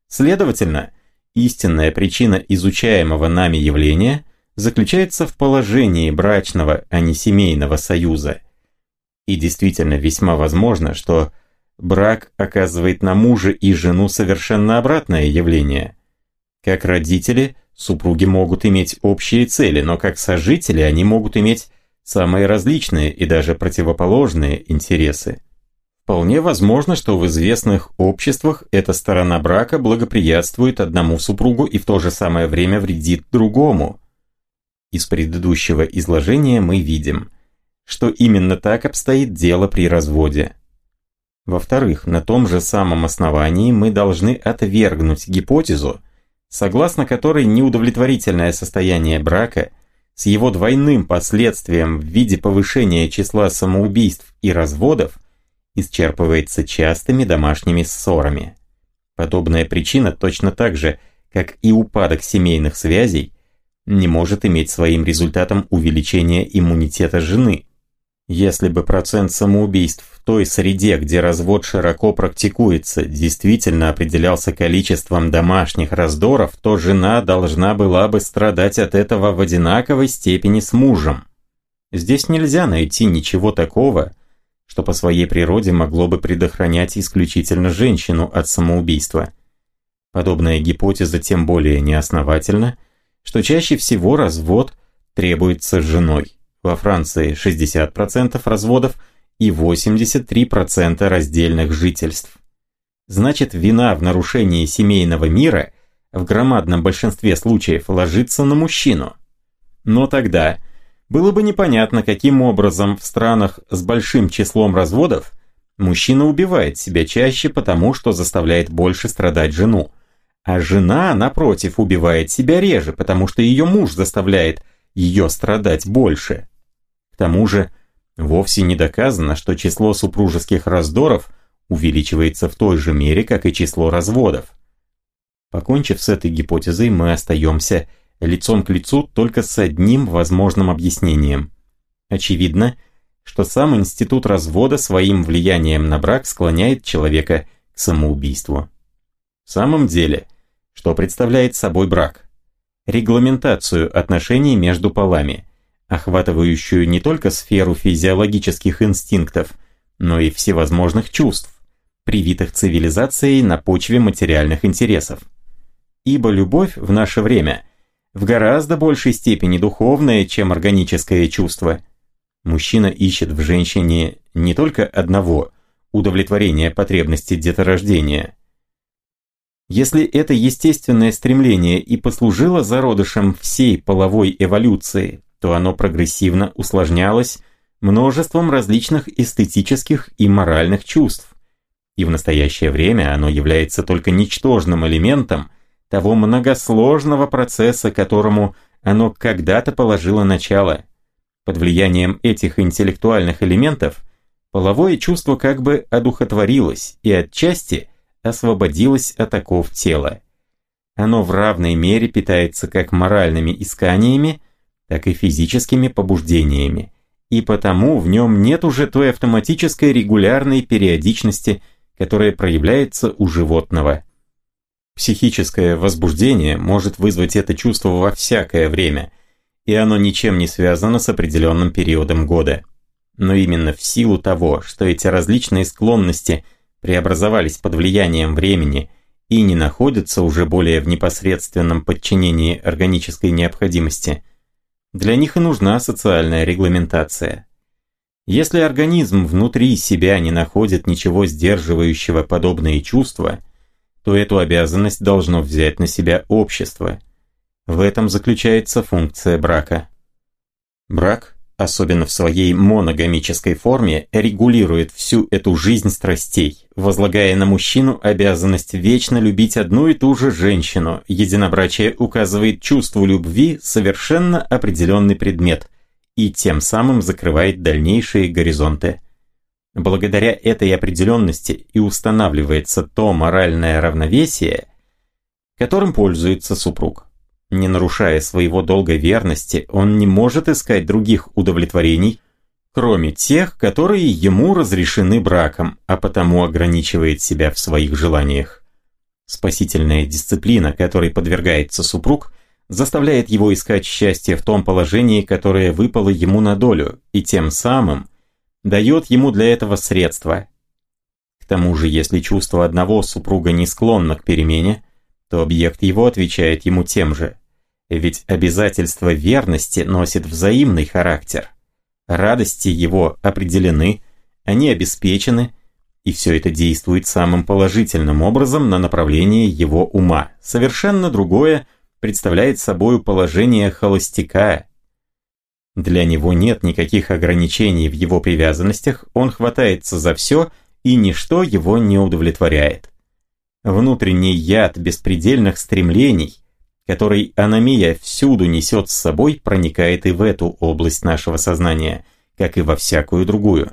Следовательно, истинная причина изучаемого нами явления заключается в положении брачного, а не семейного союза. И действительно весьма возможно, что брак оказывает на мужа и жену совершенно обратное явление. Как родители, супруги могут иметь общие цели, но как сожители они могут иметь самые различные и даже противоположные интересы. Вполне возможно, что в известных обществах эта сторона брака благоприятствует одному супругу и в то же самое время вредит другому. Из предыдущего изложения мы видим, что именно так обстоит дело при разводе. Во-вторых, на том же самом основании мы должны отвергнуть гипотезу, согласно которой неудовлетворительное состояние брака с его двойным последствием в виде повышения числа самоубийств и разводов исчерпывается частыми домашними ссорами. Подобная причина точно так же, как и упадок семейных связей, не может иметь своим результатом увеличение иммунитета жены. Если бы процент самоубийств в той среде, где развод широко практикуется, действительно определялся количеством домашних раздоров, то жена должна была бы страдать от этого в одинаковой степени с мужем. Здесь нельзя найти ничего такого, что по своей природе могло бы предохранять исключительно женщину от самоубийства. Подобная гипотеза тем более неосновательна, что чаще всего развод требуется женой во Франции 60% разводов и 83% раздельных жительств. Значит, вина в нарушении семейного мира в громадном большинстве случаев ложится на мужчину. Но тогда было бы непонятно, каким образом в странах с большим числом разводов мужчина убивает себя чаще, потому что заставляет больше страдать жену, а жена, напротив, убивает себя реже, потому что ее муж заставляет ее страдать больше. К тому же, вовсе не доказано, что число супружеских раздоров увеличивается в той же мере, как и число разводов. Покончив с этой гипотезой, мы остаемся лицом к лицу только с одним возможным объяснением. Очевидно, что сам институт развода своим влиянием на брак склоняет человека к самоубийству. В самом деле, что представляет собой брак? регламентацию отношений между полами, охватывающую не только сферу физиологических инстинктов, но и всевозможных чувств, привитых цивилизацией на почве материальных интересов. Ибо любовь в наше время в гораздо большей степени духовное, чем органическое чувство. Мужчина ищет в женщине не только одного – удовлетворения потребности деторождения – если это естественное стремление и послужило зародышем всей половой эволюции, то оно прогрессивно усложнялось множеством различных эстетических и моральных чувств. И в настоящее время оно является только ничтожным элементом того многосложного процесса, которому оно когда-то положило начало. Под влиянием этих интеллектуальных элементов половое чувство как бы одухотворилось и отчасти – освободилось от оков тела. Оно в равной мере питается как моральными исканиями, так и физическими побуждениями, и потому в нем нет уже той автоматической регулярной периодичности, которая проявляется у животного. Психическое возбуждение может вызвать это чувство во всякое время, и оно ничем не связано с определенным периодом года. Но именно в силу того, что эти различные склонности – преобразовались под влиянием времени и не находятся уже более в непосредственном подчинении органической необходимости, для них и нужна социальная регламентация. Если организм внутри себя не находит ничего сдерживающего подобные чувства, то эту обязанность должно взять на себя общество. В этом заключается функция брака. Брак особенно в своей моногамической форме, регулирует всю эту жизнь страстей, возлагая на мужчину обязанность вечно любить одну и ту же женщину. Единобрачие указывает чувству любви совершенно определенный предмет и тем самым закрывает дальнейшие горизонты. Благодаря этой определенности и устанавливается то моральное равновесие, которым пользуется супруг. Не нарушая своего долга верности, он не может искать других удовлетворений, кроме тех, которые ему разрешены браком, а потому ограничивает себя в своих желаниях. Спасительная дисциплина, которой подвергается супруг, заставляет его искать счастье в том положении, которое выпало ему на долю, и тем самым дает ему для этого средства. К тому же, если чувство одного супруга не склонно к перемене, то объект его отвечает ему тем же. Ведь обязательство верности носит взаимный характер. Радости его определены, они обеспечены, и все это действует самым положительным образом на направление его ума. Совершенно другое представляет собой положение холостяка. Для него нет никаких ограничений в его привязанностях, он хватается за все, и ничто его не удовлетворяет. Внутренний яд беспредельных стремлений, который аномия всюду несет с собой, проникает и в эту область нашего сознания, как и во всякую другую.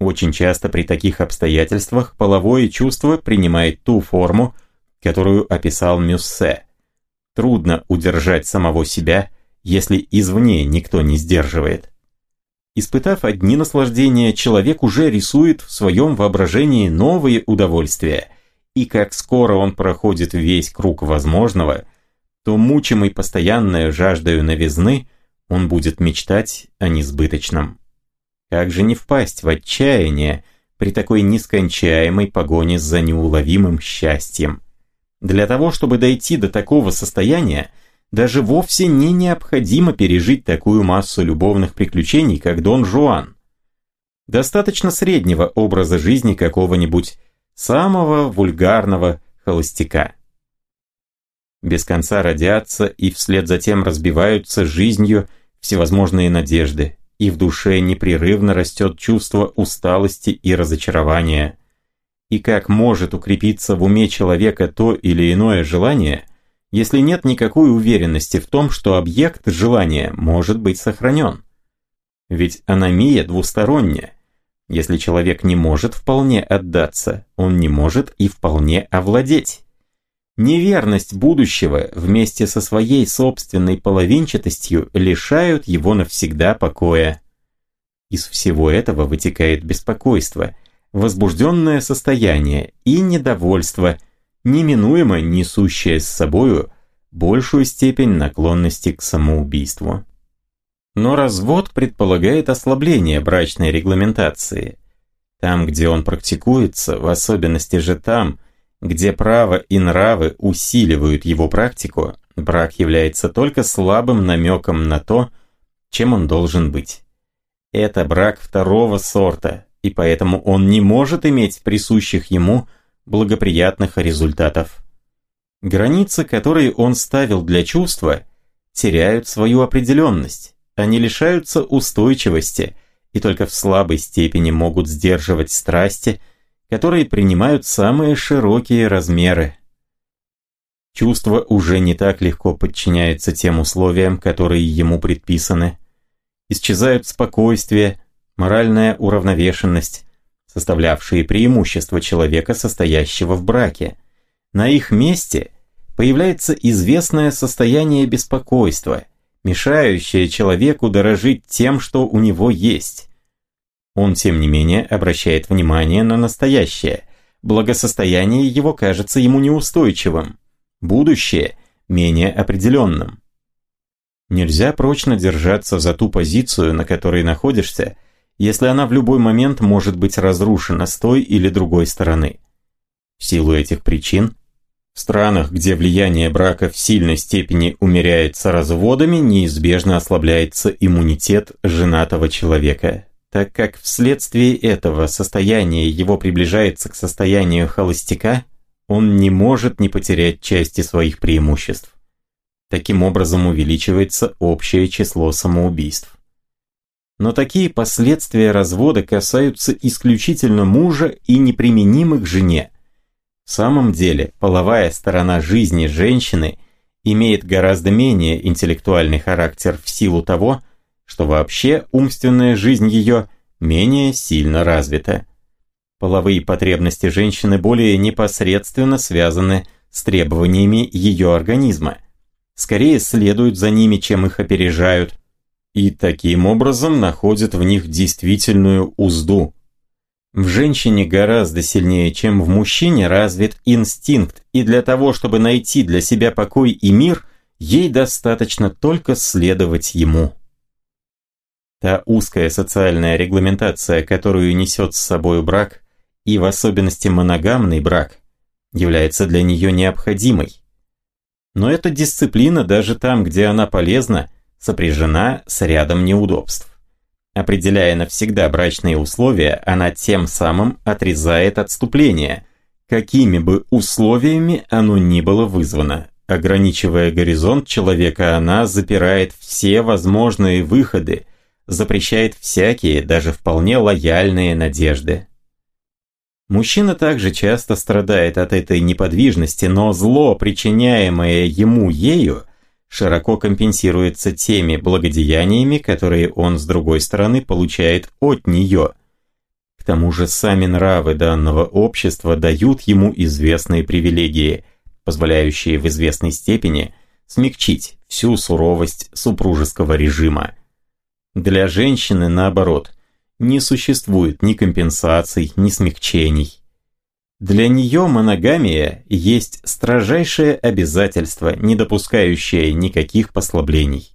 Очень часто при таких обстоятельствах половое чувство принимает ту форму, которую описал Мюссе. Трудно удержать самого себя, если извне никто не сдерживает. Испытав одни наслаждения, человек уже рисует в своем воображении новые удовольствия – и как скоро он проходит весь круг возможного, то мучимый постоянной жаждою новизны, он будет мечтать о несбыточном. Как же не впасть в отчаяние при такой нескончаемой погоне за неуловимым счастьем? Для того, чтобы дойти до такого состояния, даже вовсе не необходимо пережить такую массу любовных приключений, как Дон Жуан. Достаточно среднего образа жизни какого-нибудь самого вульгарного холостяка. Без конца родятся и вслед за тем разбиваются жизнью всевозможные надежды, и в душе непрерывно растет чувство усталости и разочарования. И как может укрепиться в уме человека то или иное желание, если нет никакой уверенности в том, что объект желания может быть сохранен? Ведь аномия двусторонняя, если человек не может вполне отдаться, он не может и вполне овладеть. Неверность будущего вместе со своей собственной половинчатостью лишают его навсегда покоя. Из всего этого вытекает беспокойство, возбужденное состояние и недовольство, неминуемо несущее с собою большую степень наклонности к самоубийству. Но развод предполагает ослабление брачной регламентации. Там, где он практикуется, в особенности же там, где право и нравы усиливают его практику, брак является только слабым намеком на то, чем он должен быть. Это брак второго сорта, и поэтому он не может иметь присущих ему благоприятных результатов. Границы, которые он ставил для чувства, теряют свою определенность они лишаются устойчивости и только в слабой степени могут сдерживать страсти, которые принимают самые широкие размеры. Чувство уже не так легко подчиняется тем условиям, которые ему предписаны. Исчезают спокойствие, моральная уравновешенность, составлявшие преимущество человека, состоящего в браке. На их месте появляется известное состояние беспокойства – мешающее человеку дорожить тем, что у него есть. Он, тем не менее, обращает внимание на настоящее. Благосостояние его кажется ему неустойчивым. Будущее – менее определенным. Нельзя прочно держаться за ту позицию, на которой находишься, если она в любой момент может быть разрушена с той или другой стороны. В силу этих причин в странах, где влияние брака в сильной степени умеряется разводами, неизбежно ослабляется иммунитет женатого человека, так как вследствие этого состояние его приближается к состоянию холостяка, он не может не потерять части своих преимуществ. Таким образом увеличивается общее число самоубийств. Но такие последствия развода касаются исключительно мужа и неприменимы к жене. В самом деле, половая сторона жизни женщины имеет гораздо менее интеллектуальный характер в силу того, что вообще умственная жизнь ее менее сильно развита. Половые потребности женщины более непосредственно связаны с требованиями ее организма. скорее следуют за ними, чем их опережают, и таким образом находят в них действительную узду. В женщине гораздо сильнее, чем в мужчине, развит инстинкт, и для того, чтобы найти для себя покой и мир, ей достаточно только следовать ему. Та узкая социальная регламентация, которую несет с собой брак, и в особенности моногамный брак, является для нее необходимой. Но эта дисциплина даже там, где она полезна, сопряжена с рядом неудобств. Определяя навсегда брачные условия, она тем самым отрезает отступление, какими бы условиями оно ни было вызвано. Ограничивая горизонт человека, она запирает все возможные выходы, запрещает всякие, даже вполне лояльные надежды. Мужчина также часто страдает от этой неподвижности, но зло, причиняемое ему ею, широко компенсируется теми благодеяниями, которые он с другой стороны получает от нее. К тому же сами нравы данного общества дают ему известные привилегии, позволяющие в известной степени смягчить всю суровость супружеского режима. Для женщины, наоборот, не существует ни компенсаций, ни смягчений. Для нее моногамия есть строжайшее обязательство, не допускающее никаких послаблений.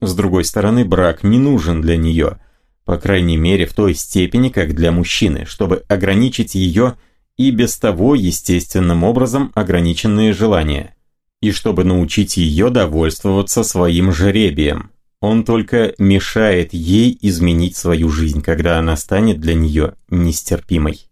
С другой стороны, брак не нужен для нее, по крайней мере в той степени, как для мужчины, чтобы ограничить ее и без того естественным образом ограниченные желания, и чтобы научить ее довольствоваться своим жребием. Он только мешает ей изменить свою жизнь, когда она станет для нее нестерпимой.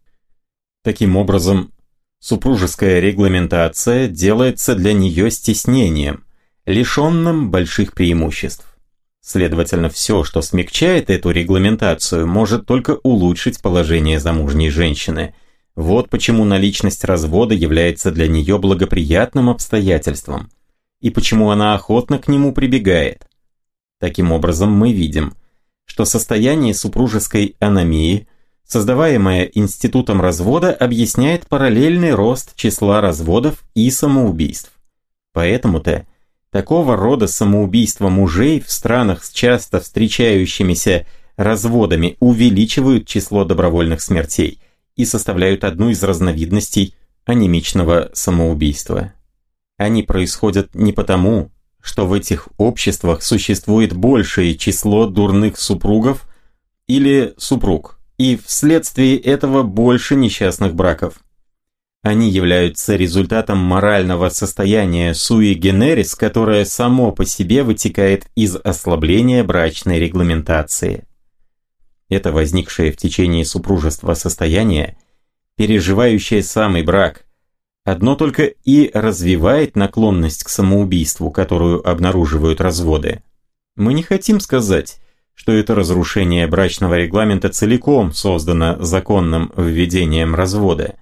Таким образом, супружеская регламентация делается для нее стеснением, лишенным больших преимуществ. Следовательно, все, что смягчает эту регламентацию, может только улучшить положение замужней женщины. Вот почему наличность развода является для нее благоприятным обстоятельством, и почему она охотно к нему прибегает. Таким образом, мы видим, что состояние супружеской аномии – создаваемая институтом развода, объясняет параллельный рост числа разводов и самоубийств. Поэтому-то такого рода самоубийства мужей в странах с часто встречающимися разводами увеличивают число добровольных смертей и составляют одну из разновидностей анемичного самоубийства. Они происходят не потому, что в этих обществах существует большее число дурных супругов или супруг, и вследствие этого больше несчастных браков. Они являются результатом морального состояния суи генерис, которое само по себе вытекает из ослабления брачной регламентации. Это возникшее в течение супружества состояние, переживающее самый брак, одно только и развивает наклонность к самоубийству, которую обнаруживают разводы. Мы не хотим сказать, что это разрушение брачного регламента целиком создано законным введением развода.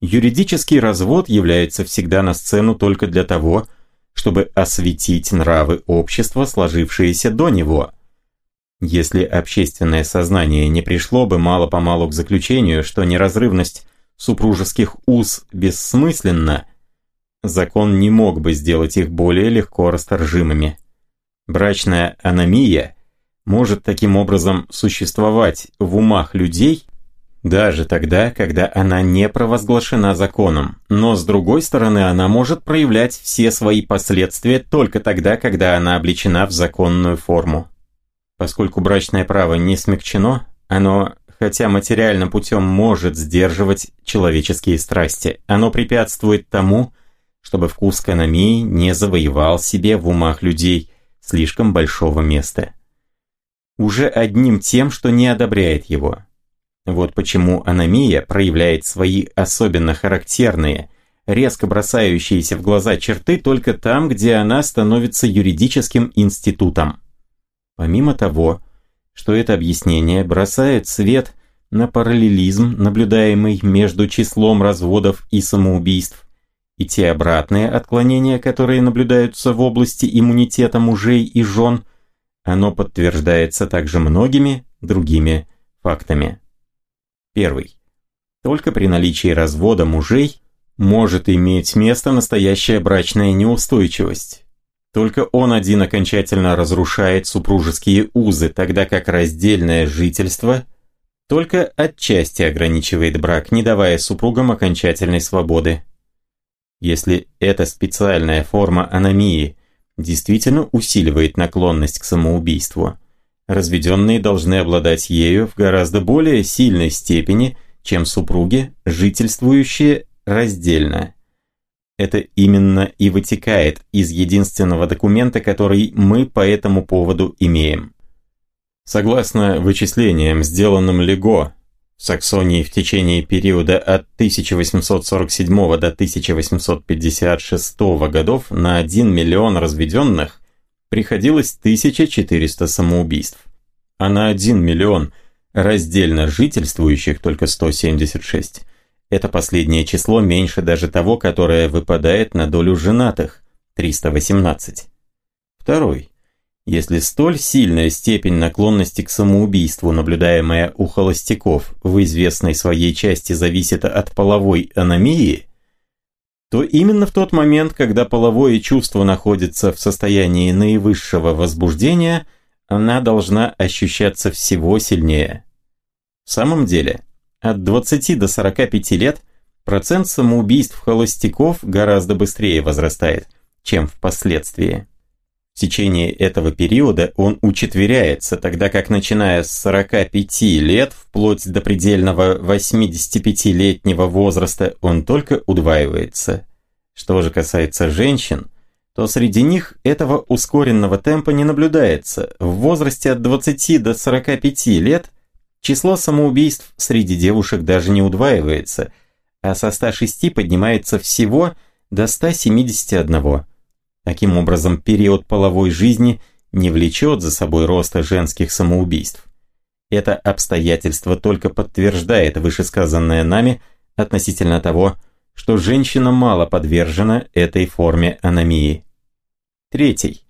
Юридический развод является всегда на сцену только для того, чтобы осветить нравы общества, сложившиеся до него. Если общественное сознание не пришло бы мало-помалу к заключению, что неразрывность супружеских уз бессмысленна, закон не мог бы сделать их более легко расторжимыми. Брачная аномия – может таким образом существовать в умах людей, даже тогда, когда она не провозглашена законом, но с другой стороны она может проявлять все свои последствия только тогда, когда она облечена в законную форму. Поскольку брачное право не смягчено, оно, хотя материальным путем может сдерживать человеческие страсти, оно препятствует тому, чтобы вкус экономии не завоевал себе в умах людей слишком большого места уже одним тем, что не одобряет его. Вот почему аномия проявляет свои особенно характерные, резко бросающиеся в глаза черты только там, где она становится юридическим институтом. Помимо того, что это объяснение бросает свет на параллелизм, наблюдаемый между числом разводов и самоубийств, и те обратные отклонения, которые наблюдаются в области иммунитета мужей и жен – оно подтверждается также многими другими фактами. Первый. Только при наличии развода мужей может иметь место настоящая брачная неустойчивость. Только он один окончательно разрушает супружеские узы, тогда как раздельное жительство только отчасти ограничивает брак, не давая супругам окончательной свободы. Если эта специальная форма аномии действительно усиливает наклонность к самоубийству, разведенные должны обладать ею в гораздо более сильной степени, чем супруги, жительствующие раздельно. Это именно и вытекает из единственного документа, который мы по этому поводу имеем. Согласно вычислениям, сделанным Лего в Саксонии в течение периода от 1847 до 1856 годов на 1 миллион разведенных приходилось 1400 самоубийств, а на 1 миллион раздельно жительствующих только 176 это последнее число меньше даже того, которое выпадает на долю женатых – 318. Второй. Если столь сильная степень наклонности к самоубийству, наблюдаемая у холостяков, в известной своей части зависит от половой аномии, то именно в тот момент, когда половое чувство находится в состоянии наивысшего возбуждения, она должна ощущаться всего сильнее. В самом деле, от 20 до 45 лет процент самоубийств холостяков гораздо быстрее возрастает, чем впоследствии. В течение этого периода он учетверяется, тогда как начиная с 45 лет вплоть до предельного 85-летнего возраста он только удваивается. Что же касается женщин, то среди них этого ускоренного темпа не наблюдается. В возрасте от 20 до 45 лет Число самоубийств среди девушек даже не удваивается, а со 106 поднимается всего до 171. Таким образом, период половой жизни не влечет за собой роста женских самоубийств. Это обстоятельство только подтверждает вышесказанное нами относительно того, что женщина мало подвержена этой форме аномии. Третий.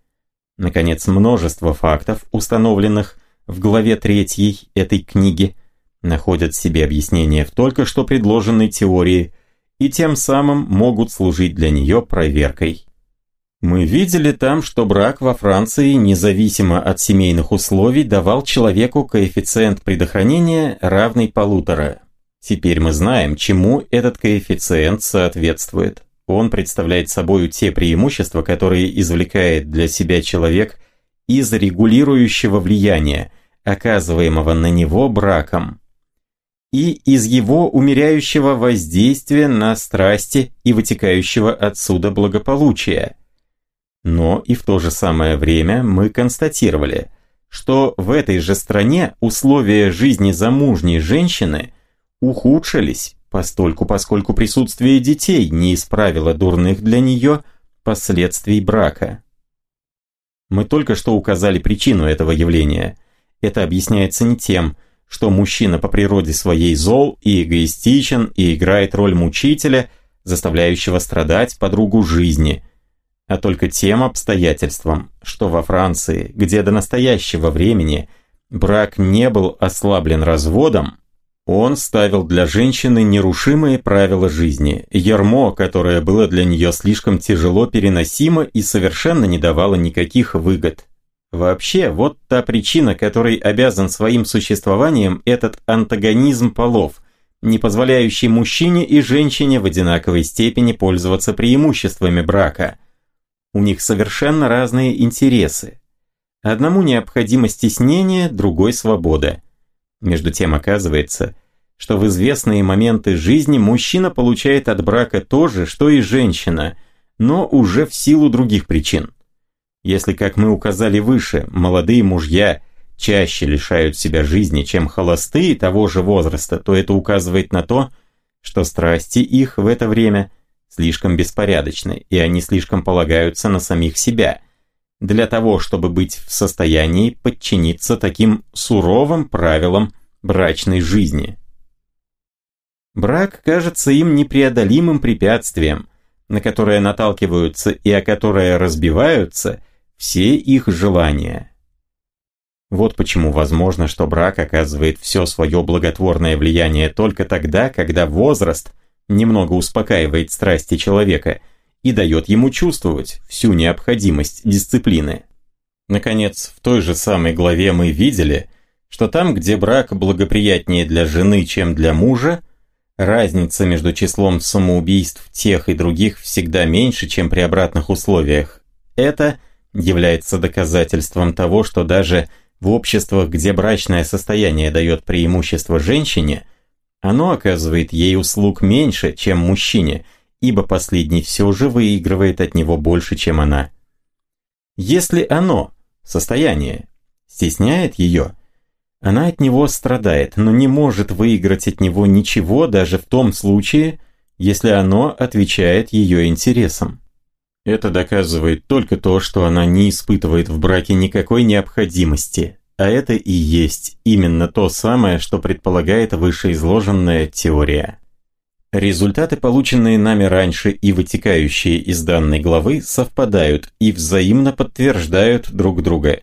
Наконец, множество фактов, установленных в главе 3 этой книги находят себе объяснение в только что предложенной теории и тем самым могут служить для нее проверкой. Мы видели там, что брак во Франции, независимо от семейных условий, давал человеку коэффициент предохранения равный полутора. Теперь мы знаем, чему этот коэффициент соответствует. Он представляет собой те преимущества, которые извлекает для себя человек из регулирующего влияния, оказываемого на него браком, и из его умеряющего воздействия на страсти и вытекающего отсюда благополучия. Но и в то же самое время мы констатировали, что в этой же стране условия жизни замужней женщины ухудшились, постольку поскольку присутствие детей не исправило дурных для нее последствий брака. Мы только что указали причину этого явления. Это объясняется не тем, что мужчина по природе своей зол и эгоистичен и играет роль мучителя, заставляющего страдать подругу жизни, а только тем обстоятельством, что во Франции, где до настоящего времени брак не был ослаблен разводом, он ставил для женщины нерушимые правила жизни, ярмо, которое было для нее слишком тяжело переносимо и совершенно не давало никаких выгод. Вообще, вот та причина, которой обязан своим существованием этот антагонизм полов, не позволяющий мужчине и женщине в одинаковой степени пользоваться преимуществами брака. У них совершенно разные интересы. Одному необходимо стеснение, другой свобода. Между тем оказывается, что в известные моменты жизни мужчина получает от брака то же, что и женщина, но уже в силу других причин. Если, как мы указали выше, молодые мужья чаще лишают себя жизни, чем холостые того же возраста, то это указывает на то, что страсти их в это время слишком беспорядочны, и они слишком полагаются на самих себя, для того, чтобы быть в состоянии подчиниться таким суровым правилам брачной жизни. Брак кажется им непреодолимым препятствием, на которое наталкиваются и о которое разбиваются все их желания. Вот почему возможно, что брак оказывает все свое благотворное влияние только тогда, когда возраст немного успокаивает страсти человека, и дает ему чувствовать всю необходимость дисциплины. Наконец, в той же самой главе мы видели, что там, где брак благоприятнее для жены, чем для мужа, разница между числом самоубийств тех и других всегда меньше, чем при обратных условиях. Это является доказательством того, что даже в обществах, где брачное состояние дает преимущество женщине, оно оказывает ей услуг меньше, чем мужчине, ибо последний все же выигрывает от него больше, чем она. Если оно, состояние, стесняет ее, она от него страдает, но не может выиграть от него ничего даже в том случае, если оно отвечает ее интересам. Это доказывает только то, что она не испытывает в браке никакой необходимости, а это и есть именно то самое, что предполагает вышеизложенная теория. Результаты, полученные нами раньше и вытекающие из данной главы, совпадают и взаимно подтверждают друг друга.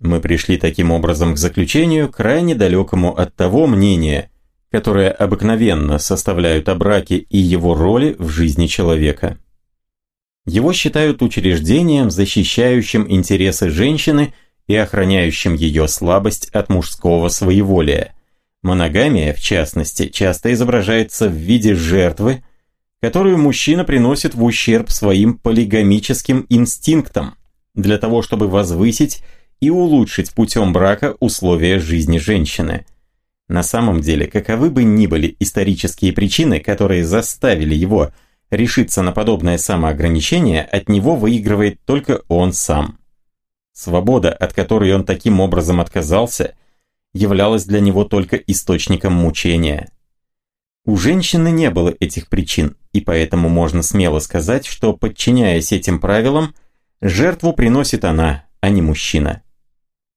Мы пришли таким образом к заключению, крайне далекому от того мнения, которое обыкновенно составляют о браке и его роли в жизни человека. Его считают учреждением, защищающим интересы женщины и охраняющим ее слабость от мужского своеволия. Моногамия, в частности, часто изображается в виде жертвы, которую мужчина приносит в ущерб своим полигамическим инстинктам, для того, чтобы возвысить и улучшить путем брака условия жизни женщины. На самом деле, каковы бы ни были исторические причины, которые заставили его – решиться на подобное самоограничение, от него выигрывает только он сам. Свобода, от которой он таким образом отказался, являлась для него только источником мучения. У женщины не было этих причин, и поэтому можно смело сказать, что, подчиняясь этим правилам, жертву приносит она, а не мужчина.